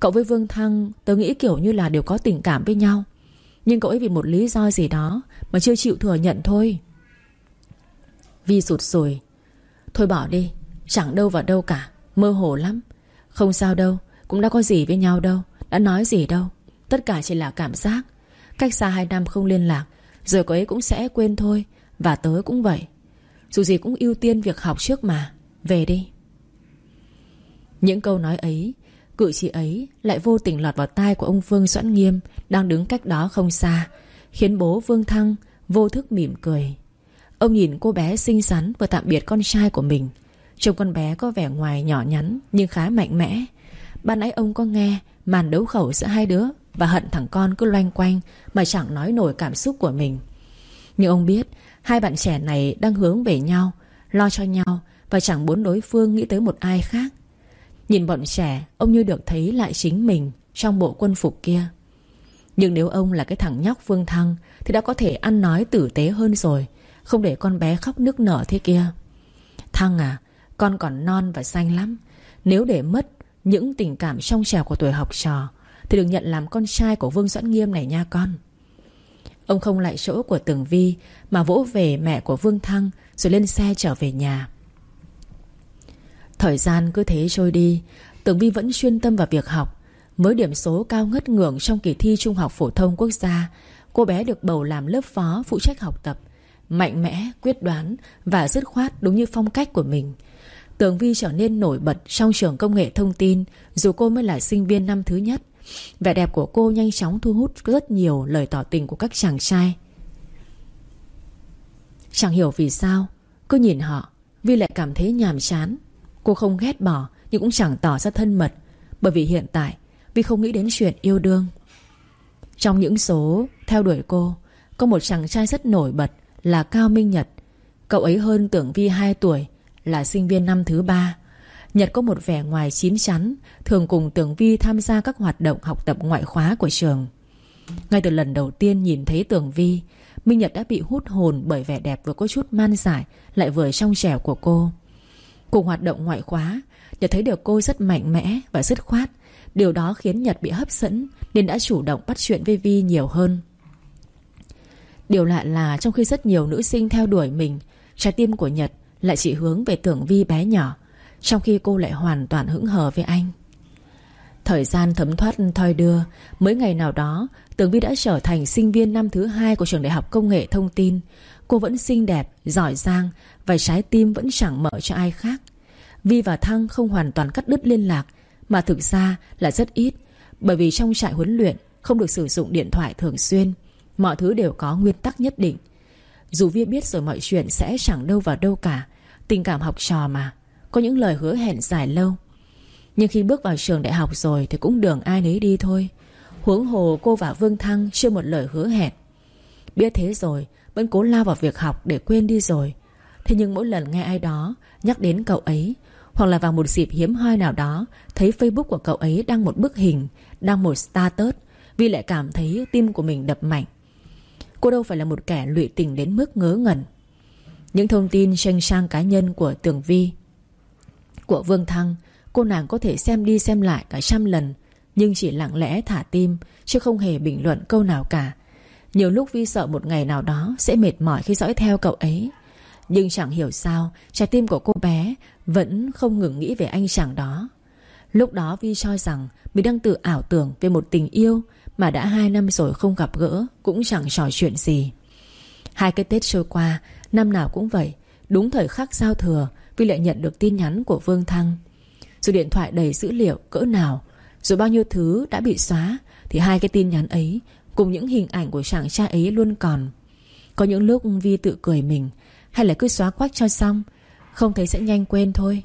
Cậu với Vương Thăng, Tớ nghĩ kiểu như là đều có tình cảm với nhau. Nhưng cậu ấy vì một lý do gì đó Mà chưa chịu thừa nhận thôi. Vi sụt sùi. Thôi bỏ đi, Chẳng đâu vào đâu cả, Mơ hồ lắm. Không sao đâu, Cũng đã có gì với nhau đâu, Đã nói gì đâu. Tất cả chỉ là cảm giác. Cách xa hai năm không liên lạc, Rồi cô ấy cũng sẽ quên thôi, Và tớ cũng vậy. Dù gì cũng ưu tiên việc học trước mà, Về đi. Những câu nói ấy, Cử chỉ ấy lại vô tình lọt vào tai của ông Vương Doãn Nghiêm, Đang đứng cách đó không xa, Khiến bố Vương Thăng vô thức mỉm cười. Ông nhìn cô bé xinh xắn Vừa tạm biệt con trai của mình. Trông con bé có vẻ ngoài nhỏ nhắn, Nhưng khá mạnh mẽ. Ban nãy ông có nghe màn đấu khẩu giữa hai đứa Và hận thằng con cứ loanh quanh Mà chẳng nói nổi cảm xúc của mình. Nhưng ông biết Hai bạn trẻ này đang hướng về nhau, Lo cho nhau Và chẳng muốn đối phương nghĩ tới một ai khác. Nhìn bọn trẻ, Ông như được thấy lại chính mình Trong bộ quân phục kia. Nhưng nếu ông là cái thằng nhóc Phương Thăng Thì đã có thể ăn nói tử tế hơn rồi. Không để con bé khóc nức nở thế kia. Thăng à Con còn non và xanh lắm. Nếu để mất những tình cảm trong trèo của tuổi học trò, Thì được nhận làm con trai của Vương Doãn Nghiêm này nha con. Ông không lại chỗ của Tường Vi, Mà vỗ về mẹ của Vương Thăng, Rồi lên xe trở về nhà. Thời gian cứ thế trôi đi, Tường Vi vẫn chuyên tâm vào việc học. Với điểm số cao ngất ngưỡng trong kỳ thi Trung học Phổ thông Quốc gia, Cô bé được bầu làm lớp phó phụ trách học tập. Mạnh mẽ, quyết đoán Và dứt khoát đúng như phong cách của mình. Tường Vi trở nên nổi bật trong trường công nghệ thông tin Dù cô mới là sinh viên năm thứ nhất. Vẻ đẹp của cô nhanh chóng thu hút rất nhiều lời tỏ tình của các chàng trai. Chẳng hiểu vì sao Cứ nhìn họ Vi lại cảm thấy nhàm chán. Cô không ghét bỏ Nhưng cũng chẳng tỏ ra thân mật Bởi vì hiện tại Vi không nghĩ đến chuyện yêu đương. Trong những số theo đuổi cô Có một chàng trai rất nổi bật là Cao Minh Nhật. Cậu ấy hơn tưởng Vi 2 tuổi, Là sinh viên năm thứ ba. Nhật có một vẻ ngoài chín chắn, Thường cùng Tưởng Vi tham gia các hoạt động học tập ngoại khóa của trường. Ngay từ lần đầu tiên nhìn thấy Tưởng Vi, Minh Nhật đã bị hút hồn bởi vẻ đẹp vừa có chút man giải Lại vừa trong trẻo của cô. Cùng hoạt động ngoại khóa, Nhật thấy được cô rất mạnh mẽ và dứt khoát. Điều đó khiến Nhật bị hấp dẫn, Nên đã chủ động bắt chuyện với Vi nhiều hơn. Điều lạ là trong khi rất nhiều nữ sinh theo đuổi mình Trái tim của Nhật lại chỉ hướng về tưởng Vi bé nhỏ Trong khi cô lại hoàn toàn hững hờ với anh. Thời gian thấm thoát thoi đưa Mới ngày nào đó Tưởng Vi đã trở thành sinh viên năm thứ hai Của trường đại học công nghệ thông tin. Cô vẫn xinh đẹp, giỏi giang Và trái tim vẫn chẳng mở cho ai khác. Vi và Thăng không hoàn toàn cắt đứt liên lạc Mà thực ra là rất ít Bởi vì trong trại huấn luyện Không được sử dụng điện thoại thường xuyên. Mọi thứ đều có nguyên tắc nhất định. Dù Vi biết rồi mọi chuyện sẽ chẳng đâu vào đâu cả. Tình cảm học trò mà. Có những lời hứa hẹn dài lâu. Nhưng khi bước vào trường đại học rồi Thì cũng đường ai nấy đi thôi. Huống hồ cô và Vương Thăng Chưa một lời hứa hẹn. Biết thế rồi, Vẫn cố lao vào việc học để quên đi rồi. Thế nhưng mỗi lần nghe ai đó Nhắc đến cậu ấy, Hoặc là vào một dịp hiếm hoi nào đó, Thấy Facebook của cậu ấy đăng một bức hình, Đăng một status Vi lại cảm thấy tim của mình đập mạnh. Cô đâu phải là một kẻ lụy tình đến mức ngớ ngẩn. Những thông tin tranh sang cá nhân của Tường Vi, Của Vương Thăng, Cô nàng có thể xem đi xem lại cả trăm lần, Nhưng chỉ lặng lẽ thả tim, Chứ không hề bình luận câu nào cả. Nhiều lúc Vi sợ một ngày nào đó Sẽ mệt mỏi khi dõi theo cậu ấy. Nhưng chẳng hiểu sao, Trái tim của cô bé Vẫn không ngừng nghĩ về anh chàng đó. Lúc đó Vi cho rằng Mình đang tự ảo tưởng về một tình yêu mà đã hai năm rồi không gặp gỡ, Cũng chẳng trò chuyện gì. Hai cái Tết trôi qua, Năm nào cũng vậy, Đúng thời khắc giao thừa, Vi lại nhận được tin nhắn của Vương Thăng. Dù điện thoại đầy dữ liệu, cỡ nào Rồi bao nhiêu thứ đã bị xóa, Thì hai cái tin nhắn ấy Cùng những hình ảnh của chàng trai ấy luôn còn. Có những lúc Vi tự cười mình, Hay là cứ xóa quách cho xong, Không thấy sẽ nhanh quên thôi.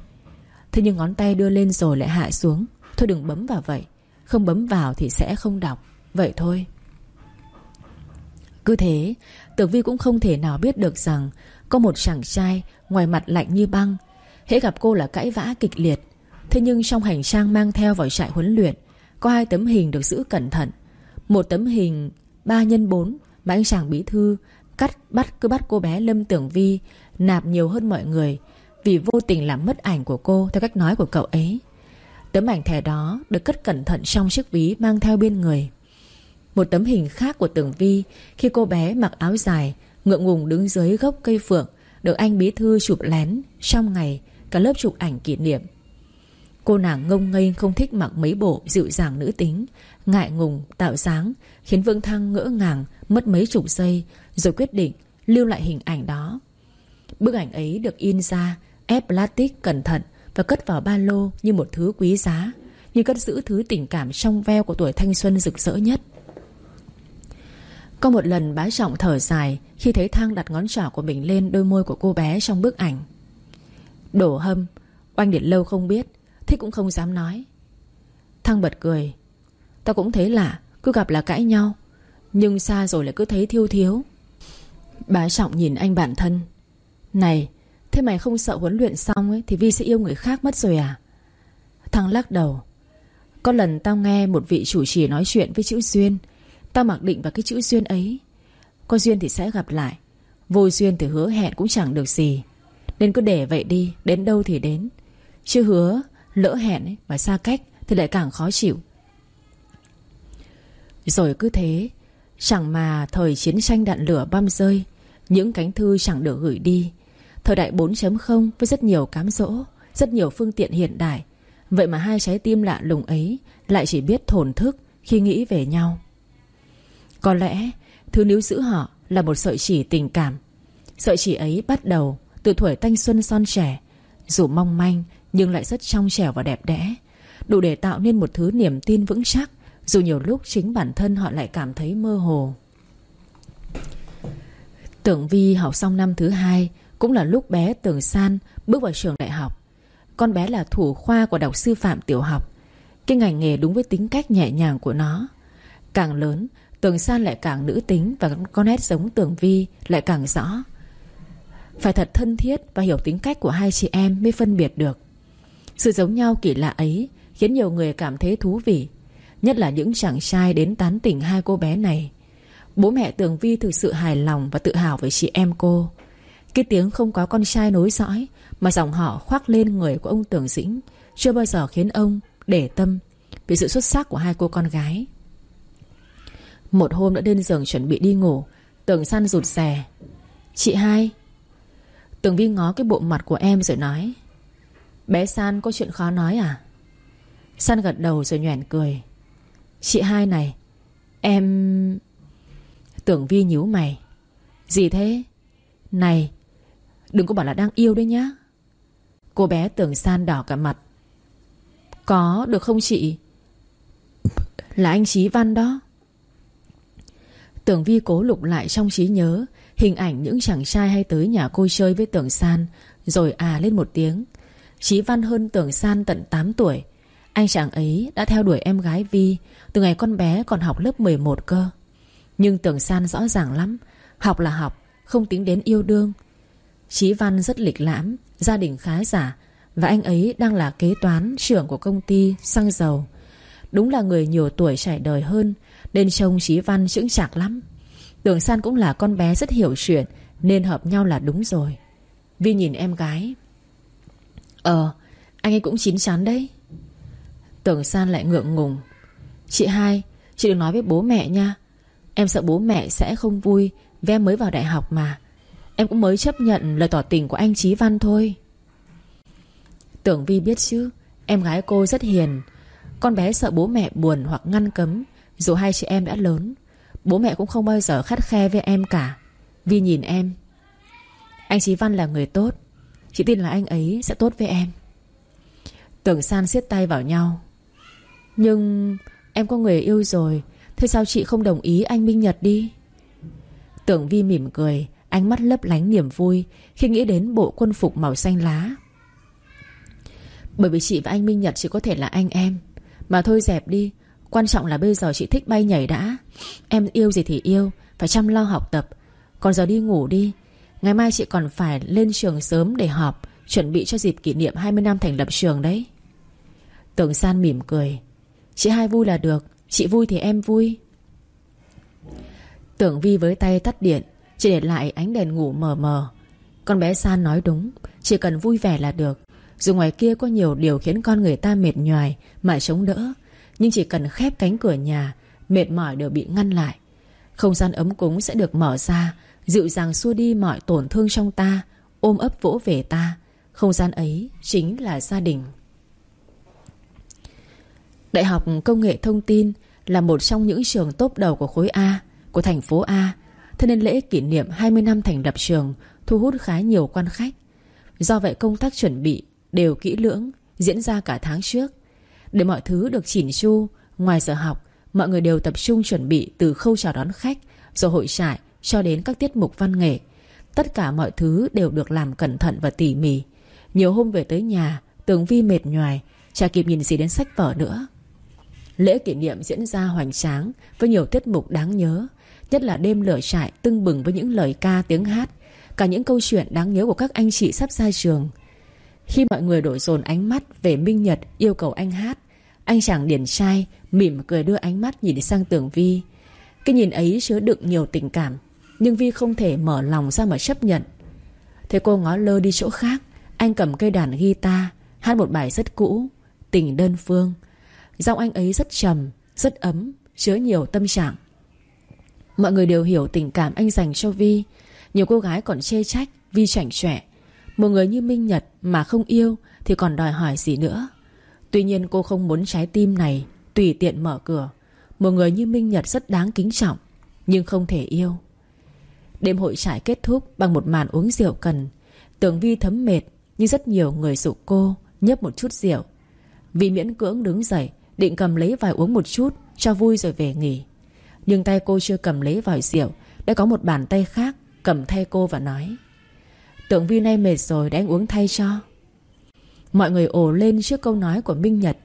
Thế nhưng ngón tay đưa lên rồi lại hạ xuống, Thôi đừng bấm vào vậy, Không bấm vào thì sẽ không đọc. Vậy thôi. Cứ thế Tưởng Vi cũng không thể nào biết được rằng Có một chàng trai ngoài mặt lạnh như băng, Hễ gặp cô là cãi vã kịch liệt. Thế nhưng trong hành trang mang theo vào trại huấn luyện, Có hai tấm hình được giữ cẩn thận. Một tấm hình 3 x 4 Mà anh chàng bí thư Cắt bắt cứ bắt cô bé Lâm Tưởng Vi Nạp nhiều hơn mọi người Vì vô tình làm mất ảnh của cô Theo cách nói của cậu ấy. Tấm ảnh thẻ đó được cất cẩn thận trong chiếc ví mang theo bên người. Một tấm hình khác của tường Vi Khi cô bé mặc áo dài Ngượng ngùng đứng dưới gốc cây phượng Được anh bí thư chụp lén Trong ngày cả lớp chụp ảnh kỷ niệm. Cô nàng ngông ngây không thích mặc mấy bộ dịu dàng nữ tính Ngại ngùng, tạo dáng Khiến Vương Thăng ngỡ ngàng Mất mấy chục giây Rồi quyết định lưu lại hình ảnh đó. Bức ảnh ấy được in ra Ép plastic cẩn thận Và cất vào ba lô như một thứ quý giá Như cất giữ thứ tình cảm trong veo Của tuổi thanh xuân rực rỡ nhất. Có một lần bá trọng thở dài Khi thấy Thăng đặt ngón trỏ của mình lên Đôi môi của cô bé trong bức ảnh. Đổ hâm, Oanh điện lâu không biết, Thế cũng không dám nói. Thăng bật cười. Tao cũng thấy lạ, Cứ gặp là cãi nhau, Nhưng xa rồi lại cứ thấy thiêu thiếu. Bá Trọng nhìn anh bạn thân. Này, Thế mày không sợ huấn luyện xong ấy Thì Vi sẽ yêu người khác mất rồi à? Thăng lắc đầu. Có lần tao nghe một vị chủ trì nói chuyện với chữ Duyên ta mặc định vào cái chữ Duyên ấy. Có duyên thì sẽ gặp lại Vô duyên thì hứa hẹn cũng chẳng được gì. Nên cứ để vậy đi Đến đâu thì đến. Chứ hứa lỡ hẹn ấy, và xa cách Thì lại càng khó chịu. Rồi cứ thế Chẳng mà thời chiến tranh đạn lửa băm rơi Những cánh thư chẳng được gửi đi. Thời đại 4.0 với rất nhiều cám dỗ Rất nhiều phương tiện hiện đại. Vậy mà hai trái tim lạ lùng ấy Lại chỉ biết thổn thức khi nghĩ về nhau. Có lẽ Thứ níu giữ họ là một sợi chỉ tình cảm. Sợi chỉ ấy bắt đầu Từ tuổi thanh xuân son trẻ, Dù mong manh nhưng lại rất trong trẻo và đẹp đẽ, Đủ để tạo nên một thứ niềm tin vững chắc, Dù nhiều lúc chính bản thân họ lại cảm thấy mơ hồ. Tưởng Vi học xong năm thứ hai Cũng là lúc bé Tưởng San bước vào trường đại học. Con bé là thủ khoa của đọc sư phạm tiểu học Cái ngành nghề đúng với tính cách nhẹ nhàng của nó. Càng lớn Tường San lại càng nữ tính Và con nét giống Tường Vi, lại càng rõ. Phải thật thân thiết Và hiểu tính cách của hai chị em Mới phân biệt được. Sự giống nhau kỳ lạ ấy Khiến nhiều người cảm thấy thú vị, Nhất là những chàng trai đến tán tỉnh hai cô bé này. Bố mẹ Tường Vi thực sự hài lòng và tự hào với chị em cô. Cái tiếng không có con trai nối dõi Mà dòng họ khoác lên người của ông Tường Dĩnh Chưa bao giờ khiến ông để tâm Vì sự xuất sắc của hai cô con gái. Một hôm đã lên giường chuẩn bị đi ngủ. Tường săn rụt rè. Chị hai. Tường Vi ngó cái bộ mặt của em rồi nói, Bé San có chuyện khó nói à? San gật đầu rồi nhoẻn cười. Chị hai này, Em Tưởng Vi nhíu mày. Gì thế? Này, Đừng có bảo là đang yêu đấy nhá. Cô bé tưởng San đỏ cả mặt. Có được không chị? Là anh Chí Văn đó. Tưởng Vi cố lục lại trong trí nhớ, Hình ảnh những chàng trai hay tới nhà cô chơi với Tưởng San, Rồi à lên một tiếng. Chí Văn hơn Tưởng San tận 8 tuổi. Anh chàng ấy đã theo đuổi em gái Vi Từ ngày con bé còn học lớp 11 cơ. Nhưng Tưởng San rõ ràng lắm, Học là học, Không tính đến yêu đương. Chí Văn rất lịch lãm, Gia đình khá giả, Và anh ấy đang là kế toán, trưởng của công ty xăng dầu. Đúng là người nhiều tuổi trải đời hơn nên trông Chí Văn chững chạc lắm. Tưởng San cũng là con bé rất hiểu chuyện, Nên hợp nhau là đúng rồi. Vi nhìn em gái. Ờ Anh ấy cũng chín chắn đấy. Tưởng San lại ngượng ngùng. Chị hai, Chị đừng nói với bố mẹ nha. Em sợ bố mẹ sẽ không vui Vì em mới vào đại học mà. Em cũng mới chấp nhận lời tỏ tình của anh Chí Văn thôi. Tưởng Vi biết chứ, Em gái cô rất hiền. Con bé sợ bố mẹ buồn hoặc ngăn cấm. Dù hai chị em đã lớn, Bố mẹ cũng không bao giờ khắt khe với em cả. Vi nhìn em, Anh Chí Văn là người tốt. Chị tin là anh ấy sẽ tốt với em. Tưởng San siết tay vào nhau. Nhưng em có người yêu rồi, Thế sao chị không đồng ý anh Minh Nhật đi? Tưởng Vi mỉm cười, Ánh mắt lấp lánh niềm vui Khi nghĩ đến bộ quân phục màu xanh lá. Bởi vì chị và anh Minh Nhật Chỉ có thể là anh em, Mà thôi dẹp đi Quan trọng là bây giờ chị thích bay nhảy đã. Em yêu gì thì yêu, Phải chăm lo học tập. Còn giờ đi ngủ đi. Ngày mai chị còn phải lên trường sớm để họp, Chuẩn bị cho dịp kỷ niệm 20 năm thành lập trường đấy. Tưởng San mỉm cười. Chị hai vui là được, Chị vui thì em vui. Tưởng Vi với tay tắt điện Chỉ để lại ánh đèn ngủ mờ mờ. Con bé San nói đúng, Chỉ cần vui vẻ là được. Dù ngoài kia có nhiều điều khiến con người ta mệt nhoài, Mà chống đỡ nhưng chỉ cần khép cánh cửa nhà, Mệt mỏi đều bị ngăn lại. Không gian ấm cúng sẽ được mở ra, Dịu dàng xua đi mọi tổn thương trong ta, Ôm ấp vỗ về ta. Không gian ấy chính là gia đình. Đại học Công nghệ Thông tin Là một trong những trường tốt đầu của khối A, Của thành phố A. Thế nên lễ kỷ niệm 20 năm thành lập trường Thu hút khá nhiều quan khách. Do vậy công tác chuẩn bị Đều kỹ lưỡng, Diễn ra cả tháng trước. Để mọi thứ được chỉn chu, Ngoài giờ học, Mọi người đều tập trung chuẩn bị từ khâu chào đón khách, Rồi hội trại cho đến các tiết mục văn nghệ. Tất cả mọi thứ đều được làm cẩn thận và tỉ mỉ. Nhiều hôm về tới nhà, Tường Vi mệt nhoài, Chả kịp nhìn gì đến sách vở nữa. Lễ kỷ niệm diễn ra hoành tráng, Với nhiều tiết mục đáng nhớ, Nhất là đêm lửa trại tưng bừng với những lời ca, tiếng hát, Cả những câu chuyện đáng nhớ của các anh chị sắp ra trường. Khi mọi người đổ dồn ánh mắt về Minh Nhật yêu cầu anh hát anh chàng điển trai mỉm cười đưa ánh mắt nhìn sang Tường Vi. Cái nhìn ấy chứa đựng nhiều tình cảm nhưng Vi không thể mở lòng ra mà chấp nhận. Thế cô ngó lơ đi chỗ khác Anh cầm cây đàn guitar Hát một bài rất cũ Tình đơn phương. Giọng anh ấy rất trầm, rất ấm Chứa nhiều tâm trạng. Mọi người đều hiểu tình cảm anh dành cho Vi. Nhiều cô gái còn chê trách Vi chảnh chọe. Một người như Minh Nhật mà không yêu Thì còn đòi hỏi gì nữa? Tuy nhiên cô không muốn trái tim này Tùy tiện mở cửa. Một người như Minh Nhật rất đáng kính trọng, Nhưng không thể yêu. Đêm hội trải kết thúc bằng một màn uống rượu cần. Tưởng Vi thấm mệt, Nhưng rất nhiều người dụ cô nhấp một chút rượu. Vi miễn cưỡng đứng dậy, Định cầm lấy vài uống một chút Cho vui rồi về nghỉ. Nhưng tay cô chưa cầm lấy vòi rượu, Đã có một bàn tay khác cầm thay cô và nói Tưởng Vi nay mệt rồi, để anh uống thay cho. Mọi người ồ lên trước câu nói của Minh Nhật.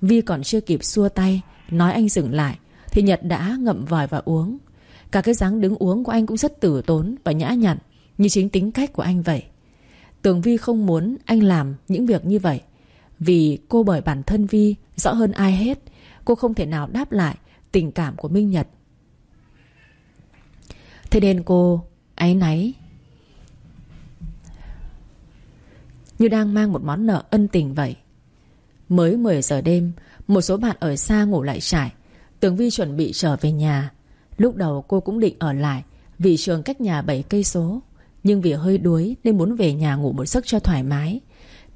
Vi còn chưa kịp xua tay, Nói anh dừng lại, Thì Nhật đã ngậm vòi và uống. Cả cái dáng đứng uống của anh cũng rất tử tốn Và nhã nhặn, Như chính tính cách của anh vậy. Tường Vi không muốn anh làm những việc như vậy. Vì cô bởi bản thân Vi Rõ hơn ai hết, Cô không thể nào đáp lại tình cảm của Minh Nhật. Thế nên cô, áy náy Như đang mang một món nợ ân tình vậy. Mới 10 giờ đêm, Một số bạn ở xa ngủ lại trải. Tường Vi chuẩn bị trở về nhà. Lúc đầu cô cũng định ở lại, Vì trường cách nhà 7 cây số. Nhưng vì hơi đuối nên muốn về nhà ngủ một giấc cho thoải mái.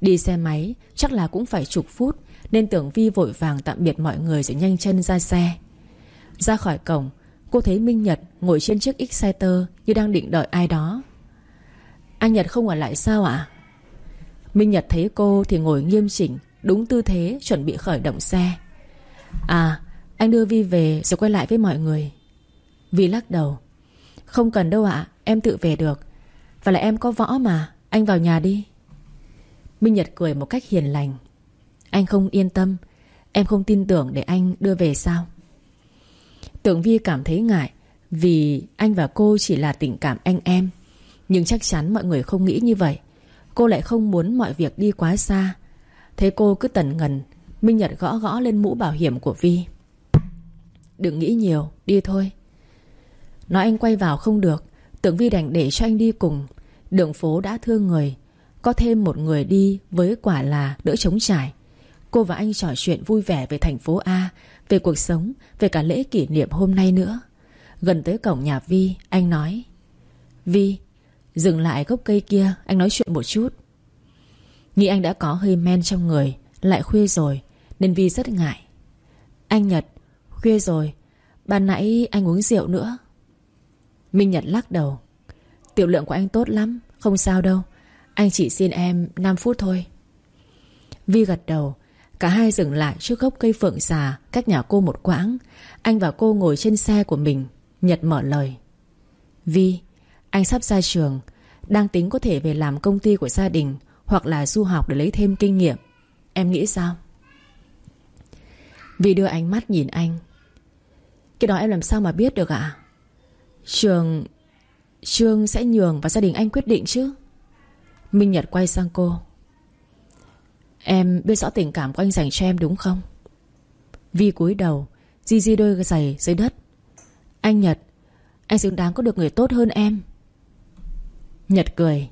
Đi xe máy, chắc là cũng phải chục phút, Nên tưởng Vi vội vàng tạm biệt mọi người rồi nhanh chân ra xe. Ra khỏi cổng, Cô thấy Minh Nhật ngồi trên chiếc Exciter Như đang định đợi ai đó. Anh Nhật không ở lại sao ạ? Minh Nhật thấy cô thì ngồi nghiêm chỉnh, Đúng tư thế, chuẩn bị khởi động xe. À anh đưa Vi về rồi quay lại với mọi người. Vi lắc đầu. Không cần đâu ạ, Em tự về được. Và lại em có võ mà, Anh vào nhà đi. Minh Nhật cười một cách hiền lành. Anh không yên tâm, Em không tin tưởng để anh đưa về sao? Tưởng Vi cảm thấy ngại, Vì anh và cô chỉ là tình cảm anh em. Nhưng chắc chắn mọi người không nghĩ như vậy. Cô lại không muốn mọi việc đi quá xa. Thế cô cứ tần ngần, Minh Nhật gõ gõ lên mũ bảo hiểm của Vi. Đừng nghĩ nhiều, Đi thôi. Nói anh quay vào không được, Tưởng Vi đành để cho anh đi cùng. Đường phố đã thương người, Có thêm một người đi với quả là đỡ chống trải. Cô và anh trò chuyện vui vẻ về thành phố A, Về cuộc sống, Về cả lễ kỷ niệm hôm nay nữa. Gần tới cổng nhà Vi, Anh nói, Vi Dừng lại gốc cây kia, Anh nói chuyện một chút. Nghĩ anh đã có hơi men trong người, Lại khuya rồi, Nên Vi rất ngại. Anh Nhật, Khuya rồi, Ban nãy anh uống rượu nữa. Minh Nhật lắc đầu. Tiểu lượng của anh tốt lắm, Không sao đâu. Anh chỉ xin em 5 phút thôi. Vi gật đầu. Cả hai dừng lại trước gốc cây phượng xà Cách nhà cô một quãng. Anh và cô ngồi trên xe của mình. Nhật mở lời. Vi, Anh sắp ra trường. Đang tính có thể về làm công ty của gia đình Hoặc là du học để lấy thêm kinh nghiệm. Em nghĩ sao? Vi đưa ánh mắt nhìn anh. Cái đó em làm sao mà biết được ạ? Trường, Trương sẽ nhường và gia đình anh quyết định chứ. Minh Nhật quay sang cô. Em biết rõ tình cảm của anh dành cho em đúng không? Vi cúi đầu, Di di đôi giày dưới đất. Anh Nhật, Anh xứng đáng có được người tốt hơn em. Nhật cười.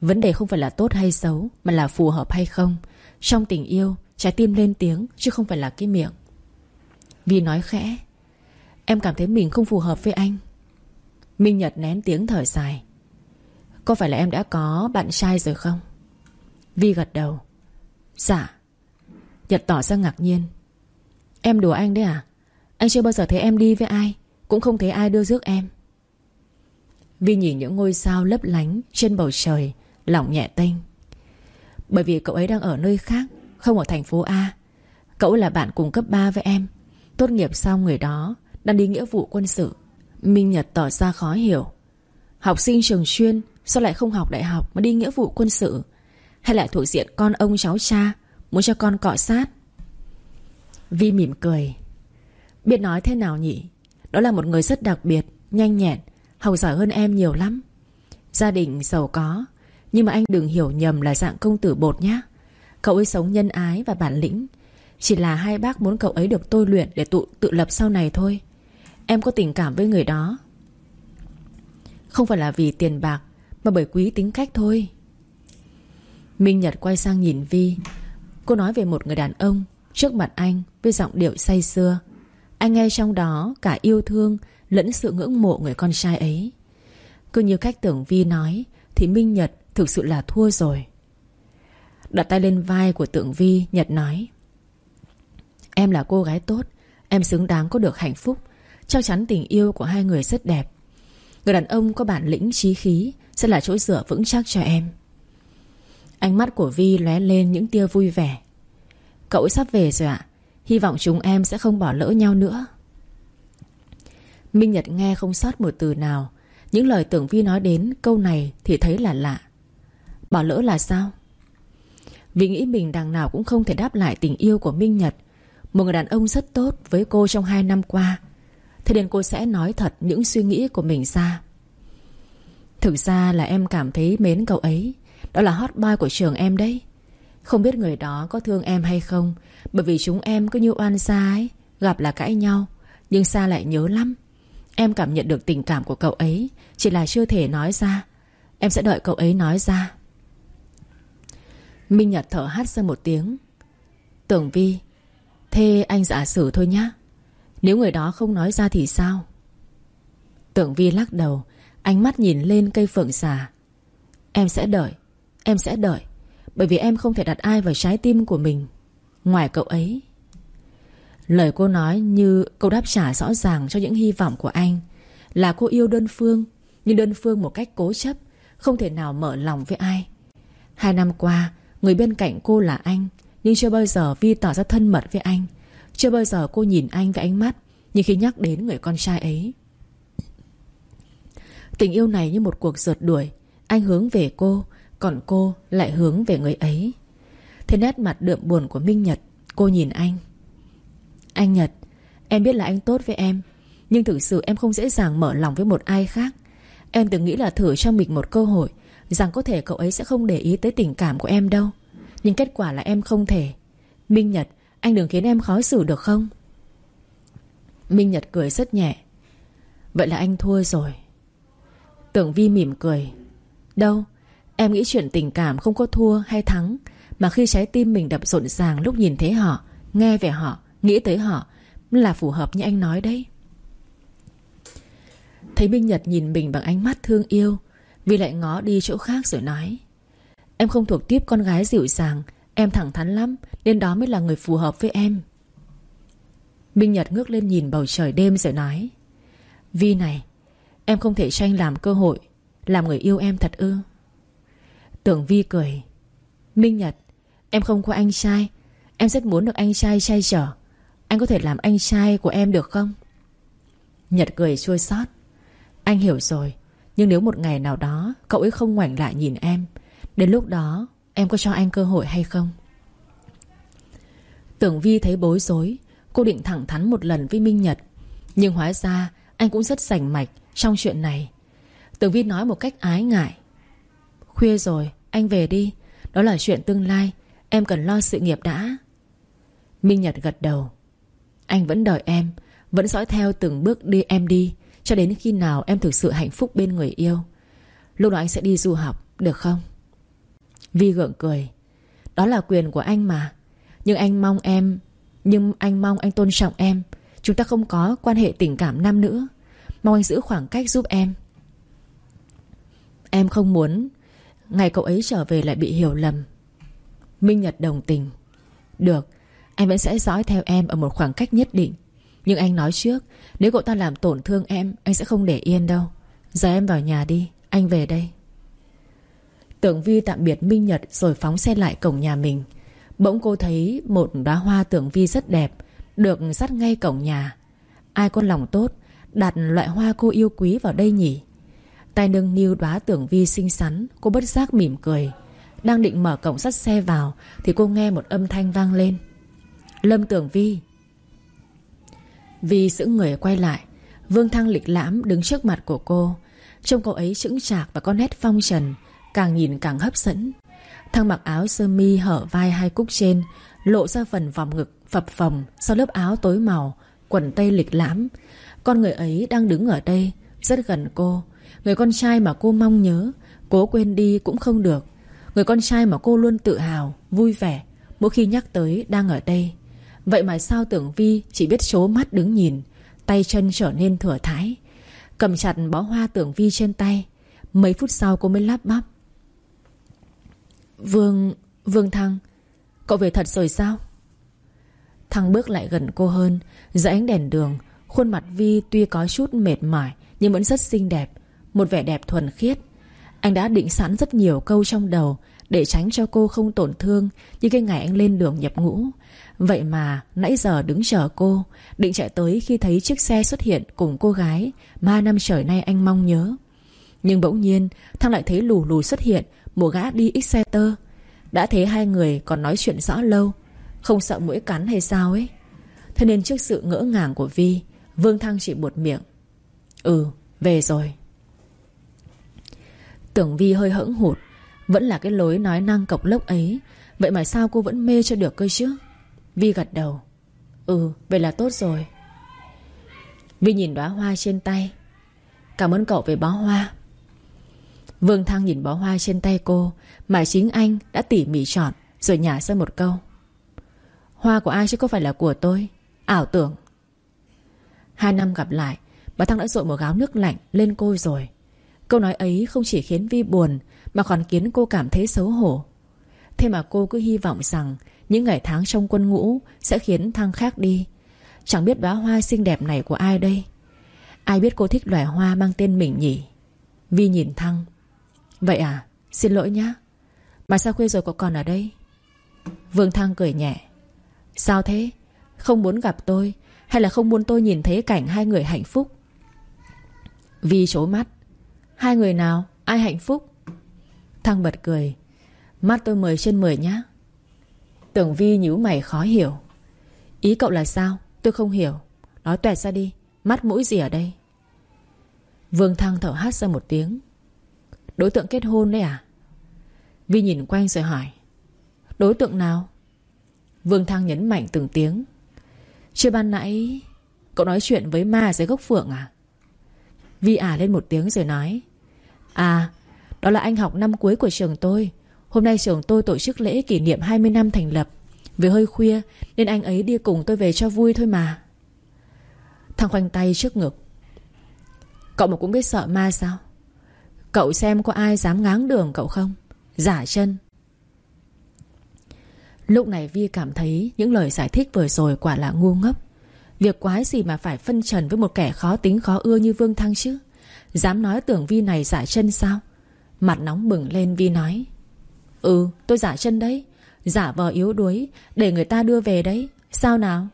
Vấn đề không phải là tốt hay xấu, Mà là phù hợp hay không. Trong tình yêu, trái tim lên tiếng, Chứ không phải là cái miệng. Vi nói khẽ. Em cảm thấy mình không phù hợp với anh. Minh Nhật nén tiếng thở dài. Có phải là em đã có bạn trai rồi không? Vi gật đầu. Dạ. Nhật tỏ ra ngạc nhiên. Em đùa anh đấy à? Anh chưa bao giờ thấy em đi với ai, Cũng không thấy ai đưa rước em. Vi nhìn những ngôi sao lấp lánh Trên bầu trời Lỏng nhẹ tênh. Bởi vì cậu ấy đang ở nơi khác, Không ở thành phố A. Cậu là bạn cùng cấp 3 với em. Tốt nghiệp xong người đó Đang đi nghĩa vụ quân sự. Minh Nhật tỏ ra khó hiểu. Học sinh trường chuyên, Sao lại không học đại học mà đi nghĩa vụ quân sự? Hay lại thuộc diện con ông cháu cha, Muốn cho con cọ sát? Vi mỉm cười. Biết nói thế nào nhỉ? Đó là một người rất đặc biệt, Nhanh nhẹn Học giỏi hơn em nhiều lắm. Gia đình giàu có Nhưng mà anh đừng hiểu nhầm là dạng công tử bột nhé Cậu ấy sống nhân ái và bản lĩnh. Chỉ là hai bác muốn cậu ấy được tôi luyện Để tự, tự lập sau này thôi. Em có tình cảm với người đó. Không phải là vì tiền bạc Mà bởi quý tính cách thôi. Minh Nhật quay sang nhìn Vi. Cô nói về một người đàn ông Trước mặt anh với giọng điệu say sưa. Anh nghe trong đó cả yêu thương Lẫn sự ngưỡng mộ người con trai ấy. Cứ như cách tưởng Vi nói, Thì Minh Nhật thực sự là thua rồi. Đặt tay lên vai của tượng Vi, Nhật nói, Em là cô gái tốt, Em xứng đáng có được hạnh phúc. Chắc chắn tình yêu của hai người rất đẹp. Người đàn ông có bản lĩnh trí khí Sẽ là chỗ dựa vững chắc cho em. Ánh mắt của Vi lóe lên những tia vui vẻ. Cậu sắp về rồi ạ. Hy vọng chúng em sẽ không bỏ lỡ nhau nữa. Minh Nhật nghe không sót một từ nào. Những lời tưởng Vi nói đến, câu này Thì thấy là lạ. Bỏ lỡ là sao? Vì nghĩ mình đằng nào cũng không thể đáp lại tình yêu của Minh Nhật. Một người đàn ông rất tốt với cô trong hai năm qua. Thế nên cô sẽ nói thật những suy nghĩ của mình ra. Thực ra là em cảm thấy mến cậu ấy. Đó là hot boy của trường em đấy. Không biết người đó có thương em hay không, Bởi vì chúng em cứ như oan xa ấy, Gặp là cãi nhau, Nhưng xa lại nhớ lắm. Em cảm nhận được tình cảm của cậu ấy. Chỉ là chưa thể nói ra. Em sẽ đợi cậu ấy nói ra. Minh Nhật thở hắt ra một tiếng. Tưởng Vi, Thế anh giả sử thôi nhá. Nếu người đó không nói ra thì sao? Tưởng Vi lắc đầu, Ánh mắt nhìn lên cây phượng xà. Em sẽ đợi, Em sẽ đợi. Bởi vì em không thể đặt ai vào trái tim của mình. Ngoài cậu ấy Lời cô nói như câu đáp trả rõ ràng cho những hy vọng của anh. Là cô yêu đơn phương, Nhưng đơn phương một cách cố chấp, Không thể nào mở lòng với ai. Hai năm qua, Người bên cạnh cô là anh, Nhưng chưa bao giờ Vi tỏ ra thân mật với anh. Chưa bao giờ cô nhìn anh với ánh mắt Như khi nhắc đến người con trai ấy. Tình yêu này như một cuộc rượt đuổi, Anh hướng về cô, Còn cô lại hướng về người ấy. Thế nét mặt đượm buồn của Minh Nhật, Cô nhìn anh. Anh Nhật, Em biết là anh tốt với em, Nhưng thực sự em không dễ dàng mở lòng với một ai khác. Em từng nghĩ là thử cho mình một cơ hội, Rằng có thể cậu ấy sẽ không để ý tới tình cảm của em đâu. Nhưng kết quả là em không thể. Minh Nhật, anh đừng khiến em khó xử được không? Minh Nhật cười rất nhẹ. Vậy là anh thua rồi. Tưởng Vi mỉm cười. Đâu, Em nghĩ chuyện tình cảm không có thua hay thắng, Mà khi trái tim mình đập rộn ràng Lúc nhìn thấy họ, Nghe về họ Nghĩ tới họ, Là phù hợp như anh nói đấy. Thấy Minh Nhật nhìn mình bằng ánh mắt thương yêu, Vi lại ngó đi chỗ khác rồi nói, Em không thuộc tiếp con gái dịu dàng, Em thẳng thắn lắm, Nên đó mới là người phù hợp với em. Minh Nhật ngước lên nhìn bầu trời đêm rồi nói, Vi này, Em không thể tranh làm cơ hội, Làm người yêu em thật ư? Tưởng Vi cười, Minh Nhật, Em không có anh trai, Em rất muốn được anh trai trai trở anh có thể làm anh trai của em được không? Nhật cười chua xót. Anh hiểu rồi, Nhưng nếu một ngày nào đó Cậu ấy không ngoảnh lại nhìn em, Đến lúc đó Em có cho anh cơ hội hay không? Tưởng Vi thấy bối rối, Cô định thẳng thắn một lần với Minh Nhật, Nhưng hóa ra anh cũng rất rảnh mạch Trong chuyện này. Tưởng Vi nói một cách ái ngại. Khuya rồi, anh về đi, Đó là chuyện tương lai, Em cần lo sự nghiệp đã. Minh Nhật gật đầu. Anh vẫn đợi em, Vẫn dõi theo từng bước đi em đi, Cho đến khi nào em thực sự hạnh phúc bên người yêu. Lúc đó anh sẽ đi du học, Được không? Vi gượng cười. Đó là quyền của anh mà. Nhưng anh mong em, Nhưng anh mong anh tôn trọng em. Chúng ta không có quan hệ tình cảm nam nữa Mong anh giữ khoảng cách giúp em. Em không muốn Ngày cậu ấy trở về lại bị hiểu lầm. Minh Nhật đồng tình. Được anh vẫn sẽ dõi theo em ở một khoảng cách nhất định. Nhưng anh nói trước, Nếu cậu ta làm tổn thương em, Anh sẽ không để yên đâu. Giờ em vào nhà đi, Anh về đây. Tưởng Vi tạm biệt Minh Nhật Rồi phóng xe lại cổng nhà mình. Bỗng cô thấy một đóa hoa tưởng Vi rất đẹp, Được dắt ngay cổng nhà. Ai có lòng tốt, Đặt loại hoa cô yêu quý vào đây nhỉ? Tay nâng niu đóa tưởng Vi xinh xắn, Cô bất giác mỉm cười. Đang định mở cổng sắt xe vào, Thì cô nghe một âm thanh vang lên. Lâm tưởng Vi. Vi sự người quay lại Vương Thăng lịch lãm đứng trước mặt của cô. Trông cậu ấy chững chạc và có nét phong trần Càng nhìn càng hấp dẫn. Thăng mặc áo sơ mi hở vai hai cúc trên Lộ ra phần vòng ngực phập phồng Sau lớp áo tối màu Quần tây lịch lãm. Con người ấy đang đứng ở đây Rất gần cô. Người con trai mà cô mong nhớ Cố quên đi cũng không được. Người con trai mà cô luôn tự hào, vui vẻ Mỗi khi nhắc tới đang ở đây. Vậy mà sao tưởng Vi chỉ biết chố mắt đứng nhìn, Tay chân trở nên thừa thái Cầm chặt bó hoa tưởng Vi trên tay, Mấy phút sau cô mới lắp bắp. Vương... Vương Thăng, Cậu về thật rồi sao? Thăng bước lại gần cô hơn Giữa ánh đèn đường, Khuôn mặt Vi tuy có chút mệt mỏi Nhưng vẫn rất xinh đẹp, Một vẻ đẹp thuần khiết. Anh đã định sẵn rất nhiều câu trong đầu để tránh cho cô không tổn thương Như cái ngày anh lên đường nhập ngũ. Vậy mà nãy giờ đứng chờ cô, Định chạy tới khi thấy chiếc xe xuất hiện Cùng cô gái Mà năm trời nay anh mong nhớ. Nhưng bỗng nhiên Thăng lại thấy lù lù xuất hiện, Một gã đi Exciter Đã thấy hai người còn nói chuyện rõ lâu, Không sợ mũi cắn hay sao ấy. Thế nên trước sự ngỡ ngàng của Vi, Vương Thăng chỉ buột miệng. Ừ về rồi. Tưởng Vi hơi hững hụt vẫn là cái lối nói năng cộc lốc ấy. Vậy mà sao cô vẫn mê cho được cơ chứ? Vi gật đầu. Ừ vậy là tốt rồi. Vi nhìn đóa hoa trên tay. Cảm ơn cậu về bó hoa. Vương Thăng nhìn bó hoa trên tay cô. Mà chính anh đã tỉ mỉ chọn, Rồi nhả ra một câu. Hoa của ai chứ có phải là của tôi? Ảo tưởng. Hai năm gặp lại, Bà Thăng đã dội một gáo nước lạnh lên cô rồi. Câu nói ấy không chỉ khiến Vi buồn mà còn khiến cô cảm thấy xấu hổ. Thế mà cô cứ hy vọng rằng Những ngày tháng trong quân ngũ Sẽ khiến Thăng khác đi. Chẳng biết đóa hoa xinh đẹp này của ai đây? Ai biết cô thích loài hoa mang tên mình nhỉ? Vi nhìn Thăng. Vậy à Xin lỗi nhá. Mà sao khuya rồi cậu còn ở đây? Vương Thăng cười nhẹ. Sao thế? Không muốn gặp tôi Hay là không muốn tôi nhìn thấy cảnh hai người hạnh phúc? Vi trố mắt. Hai người nào? Ai hạnh phúc? Thăng bật cười. Mắt tôi 10 trên 10 nhá. Tưởng Vi nhíu mày khó hiểu. Ý cậu là sao? Tôi không hiểu. Nói tuẹt ra đi. Mắt mũi gì ở đây? Vương Thăng thở hát ra một tiếng. Đối tượng kết hôn đấy à? Vi nhìn quanh rồi hỏi. Đối tượng nào? Vương Thăng nhấn mạnh từng tiếng. Chưa ban nãy, Cậu nói chuyện với ma dưới gốc phượng à? Vi ả lên một tiếng rồi nói. À đó là anh học năm cuối của trường tôi. Hôm nay trường tôi tổ chức lễ kỷ niệm 20 năm thành lập. Vì hơi khuya, Nên anh ấy đi cùng tôi về cho vui thôi mà. Thằng khoanh tay trước ngực. Cậu mà cũng biết sợ ma sao? Cậu xem có ai dám ngáng đường cậu không? Giả chân. Lúc này Vi cảm thấy Những lời giải thích vừa rồi quả là ngu ngốc. Việc quái gì mà phải phân trần Với một kẻ khó tính khó ưa như Vương Thăng chứ? Dám nói tưởng Vi này giả chân sao? Mặt nóng bừng lên Vi nói Ừ tôi giả chân đấy, Giả vờ yếu đuối, Để người ta đưa về đấy, Sao nào?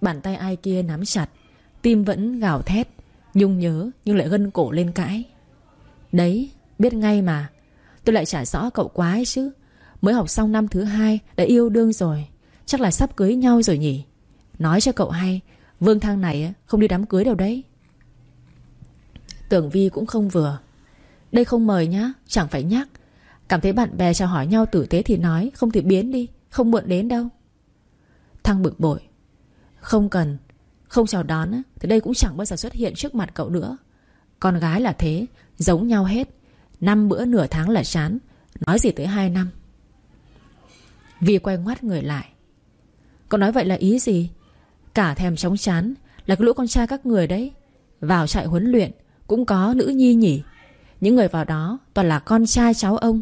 Bàn tay ai kia nắm chặt, Tim vẫn gào thét, Nhung nhớ nhưng lại gân cổ lên cãi. Đấy, biết ngay mà, Tôi lại trả rõ cậu quá ấy chứ, Mới học xong năm thứ hai Đã yêu đương rồi, Chắc là sắp cưới nhau rồi nhỉ? Nói cho cậu hay, Vương Thăng này không đi đám cưới đâu đấy. Tưởng Vi cũng không vừa đây không mời nhá, Chẳng phải nhắc. Cảm thấy bạn bè chào hỏi nhau tử tế thì nói, Không thì biến đi, Không muộn đến đâu. Thăng bực bội. Không cần, Không chào đón Thì đây cũng chẳng bao giờ xuất hiện trước mặt cậu nữa. Con gái là thế, Giống nhau hết. Năm bữa nửa tháng là chán, Nói gì tới hai năm. Vi quay ngoắt người lại. Cậu nói vậy là ý gì? Cả thèm chóng chán, Là cái lũ con trai các người đấy. Vào trại huấn luyện, Cũng có nữ nhi nhỉ. Những người vào đó toàn là con trai cháu ông.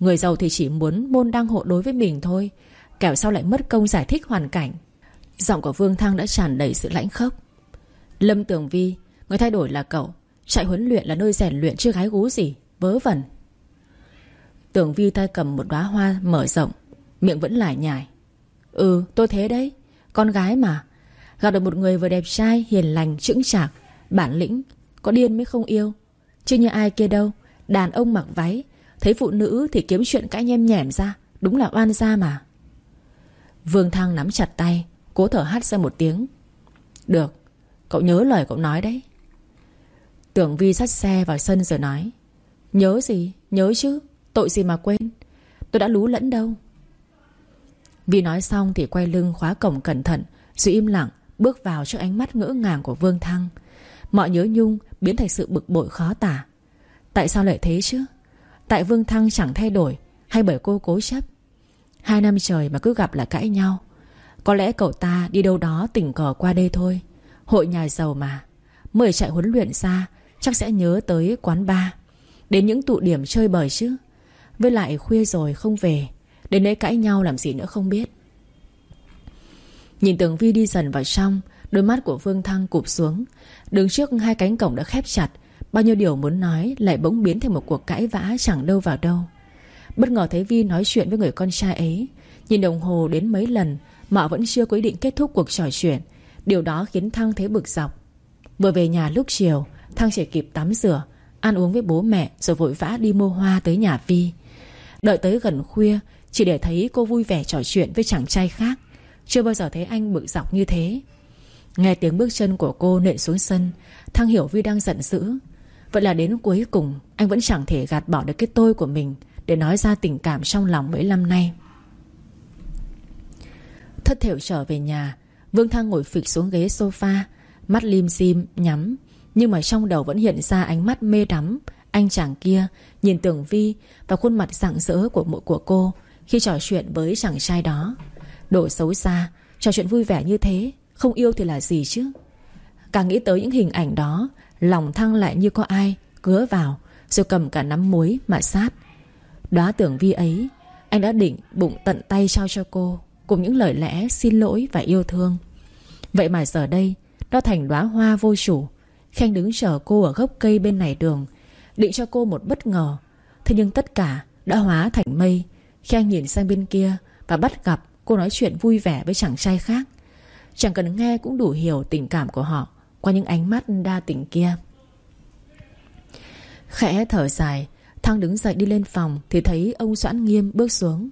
Người giàu thì chỉ muốn môn đăng hộ đối với mình thôi. Kẻo sau lại mất công giải thích hoàn cảnh. Giọng của Vương Thăng đã tràn đầy sự lãnh khốc. Lâm Tường Vi, Người thay đổi là cậu. Trại huấn luyện là nơi rèn luyện chưa gái gú gì? Vớ vẩn. Tường Vi tay cầm một đóa hoa mở rộng, Miệng vẫn lải nhải. Ừ tôi thế đấy. Con gái mà. Gặp được một người vừa đẹp trai, hiền lành, chững chạc, Bản lĩnh, Có điên mới không yêu. Chứ như ai kia đâu. Đàn ông mặc váy, Thấy phụ nữ thì kiếm chuyện cãi nhem nhẻm ra, Đúng là oan gia mà. Vương Thăng nắm chặt tay, Cố thở hắt ra một tiếng. Được, Cậu nhớ lời cậu nói đấy. Tưởng Vi dắt xe vào sân rồi nói, Nhớ gì? Nhớ chứ, Tội gì mà quên? Tôi đã lú lẫn đâu. Vi nói xong thì quay lưng khóa cổng cẩn thận, Rồi im lặng, Bước vào trước ánh mắt ngỡ ngàng của Vương Thăng. Mọi nhớ nhung biến thành sự bực bội khó tả. Tại sao lại thế chứ? Tại Vương Thăng chẳng thay đổi, Hay bởi cô cố chấp? Hai năm trời mà cứ gặp là cãi nhau. Có lẽ cậu ta đi đâu đó tỉnh cờ qua đây thôi. Hội nhà giàu mà. Mời chạy huấn luyện ra, Chắc sẽ nhớ tới quán bar Đến những tụ điểm chơi bời chứ. Với lại khuya rồi không về, Đến đấy cãi nhau làm gì nữa không biết. Nhìn Tường Vi đi dần vào trong Đôi mắt của Vương Thăng cụp xuống. Đứng trước hai cánh cổng đã khép chặt, Bao nhiêu điều muốn nói Lại bỗng biến thành một cuộc cãi vã chẳng đâu vào đâu. Bất ngờ thấy Vi nói chuyện với người con trai ấy. Nhìn đồng hồ đến mấy lần, Mà vẫn chưa quyết định kết thúc cuộc trò chuyện. Điều đó khiến Thăng thấy bực dọc. Vừa về nhà lúc chiều, Thăng chỉ kịp tắm rửa, Ăn uống với bố mẹ Rồi vội vã đi mua hoa tới nhà Vi. Đợi tới gần khuya, Chỉ để thấy cô vui vẻ trò chuyện với chàng trai khác. Chưa bao giờ thấy anh bực dọc như thế. Nghe tiếng bước chân của cô nện xuống sân, Thăng hiểu Vi đang giận dữ. Vậy là đến cuối cùng, Anh vẫn chẳng thể gạt bỏ được cái tôi của mình Để nói ra tình cảm trong lòng mấy năm nay. Thất thểu trở về nhà, Vương Thăng ngồi phịch xuống ghế sofa, Mắt lim dim, nhắm. Nhưng mà trong đầu vẫn hiện ra ánh mắt mê đắm, Anh chàng kia, Nhìn Tường Vi Và khuôn mặt rạng rỡ của mụ của cô Khi trò chuyện với chàng trai đó. Độ xấu xa, Trò chuyện vui vẻ như thế không yêu thì là gì chứ? Càng nghĩ tới những hình ảnh đó, Lòng thăng lại như có ai Cứa vào, Rồi cầm cả nắm muối mà sát. Đóa tưởng vi ấy, Anh đã định bụng tận tay trao cho cô, Cùng những lời lẽ xin lỗi và yêu thương. Vậy mà giờ đây, Nó thành đóa hoa vô chủ. Khanh đứng chờ cô ở gốc cây bên này đường, Định cho cô một bất ngờ. Thế nhưng tất cả đã hóa thành mây. Khi anh nhìn sang bên kia Và bắt gặp cô nói chuyện vui vẻ với chàng trai khác. Chẳng cần nghe cũng đủ hiểu tình cảm của họ, Qua những ánh mắt đa tình kia. Khẽ thở dài, Thăng đứng dậy đi lên phòng Thì thấy ông Doãn Nghiêm bước xuống.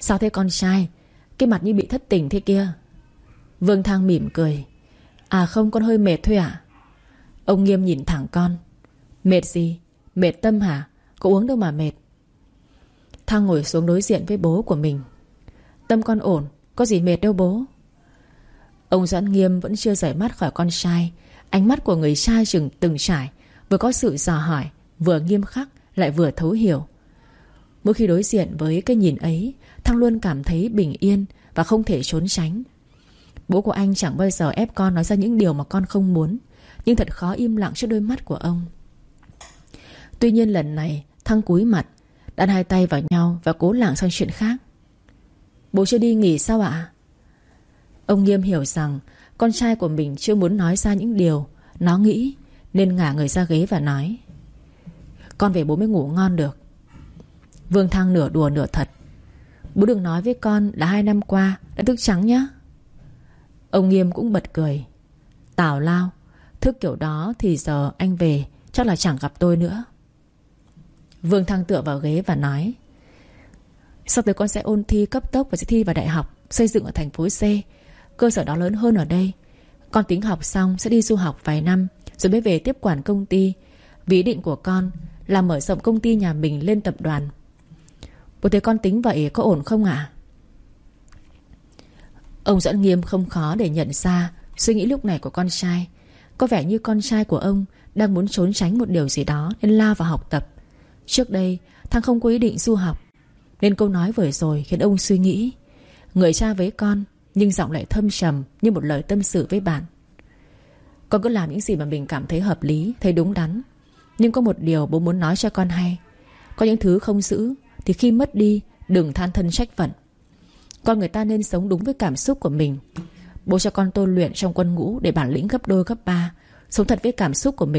Sao thế con trai? Cái mặt như bị thất tình thế kia. Vương Thăng mỉm cười. À không, con hơi mệt thôi ạ. Ông Nghiêm nhìn thẳng con. Mệt gì? Mệt tâm hả? Có uống đâu mà mệt. Thăng ngồi xuống đối diện với bố của mình. Tâm con ổn, Có gì mệt đâu bố. Ông Doãn Nghiêm vẫn chưa rời mắt khỏi con trai. Ánh mắt của người cha chừng từng trải, Vừa có sự dò hỏi, Vừa nghiêm khắc, lại vừa thấu hiểu. Mỗi khi đối diện với cái nhìn ấy, Thăng luôn cảm thấy bình yên Và không thể trốn tránh. Bố của anh chẳng bao giờ ép con nói ra những điều mà con không muốn, Nhưng thật khó im lặng trước đôi mắt của ông. Tuy nhiên lần này, Thăng cúi mặt, Đặt hai tay vào nhau và cố lảng sang chuyện khác. Bố chưa đi nghỉ sao ạ? Ông Nghiêm hiểu rằng Con trai của mình chưa muốn nói ra những điều Nó nghĩ, Nên ngả người ra ghế và nói, Con về bố mới ngủ ngon được. Vương Thăng nửa đùa nửa thật, Bố đừng nói với con là hai năm qua Đã thức trắng nhá. Ông Nghiêm cũng bật cười, Tào lao Thức kiểu đó thì giờ anh về Chắc là chẳng gặp tôi nữa. Vương Thăng tựa vào ghế và nói, Sắp tới con sẽ ôn thi cấp tốc Và sẽ thi vào đại học Xây dựng ở thành phố C Cơ sở đó lớn hơn ở đây. Con tính học xong sẽ đi du học vài năm, Rồi mới về tiếp quản công ty. Vì ý định của con là mở rộng công ty nhà mình lên tập đoàn. Bố thấy con tính vậy có ổn không ạ? Ông dẫn Nghiêm không khó để nhận ra Suy nghĩ lúc này của con trai. Có vẻ như con trai của ông Đang muốn trốn tránh một điều gì đó Nên lao vào học tập. Trước đây, Thằng không có ý định du học, Nên câu nói vừa rồi khiến ông suy nghĩ. Người cha với con nhưng giọng lại thâm trầm Như một lời tâm sự với bạn. Con cứ làm những gì mà mình cảm thấy hợp lý, Thấy đúng đắn. Nhưng có một điều bố muốn nói cho con hay. Có những thứ không giữ, Thì khi mất đi, Đừng than thân trách phận. Con người ta nên sống đúng với cảm xúc của mình. Bố cho con tôi luyện trong quân ngũ Để bản lĩnh gấp đôi, gấp ba. Sống thật với cảm xúc của mình.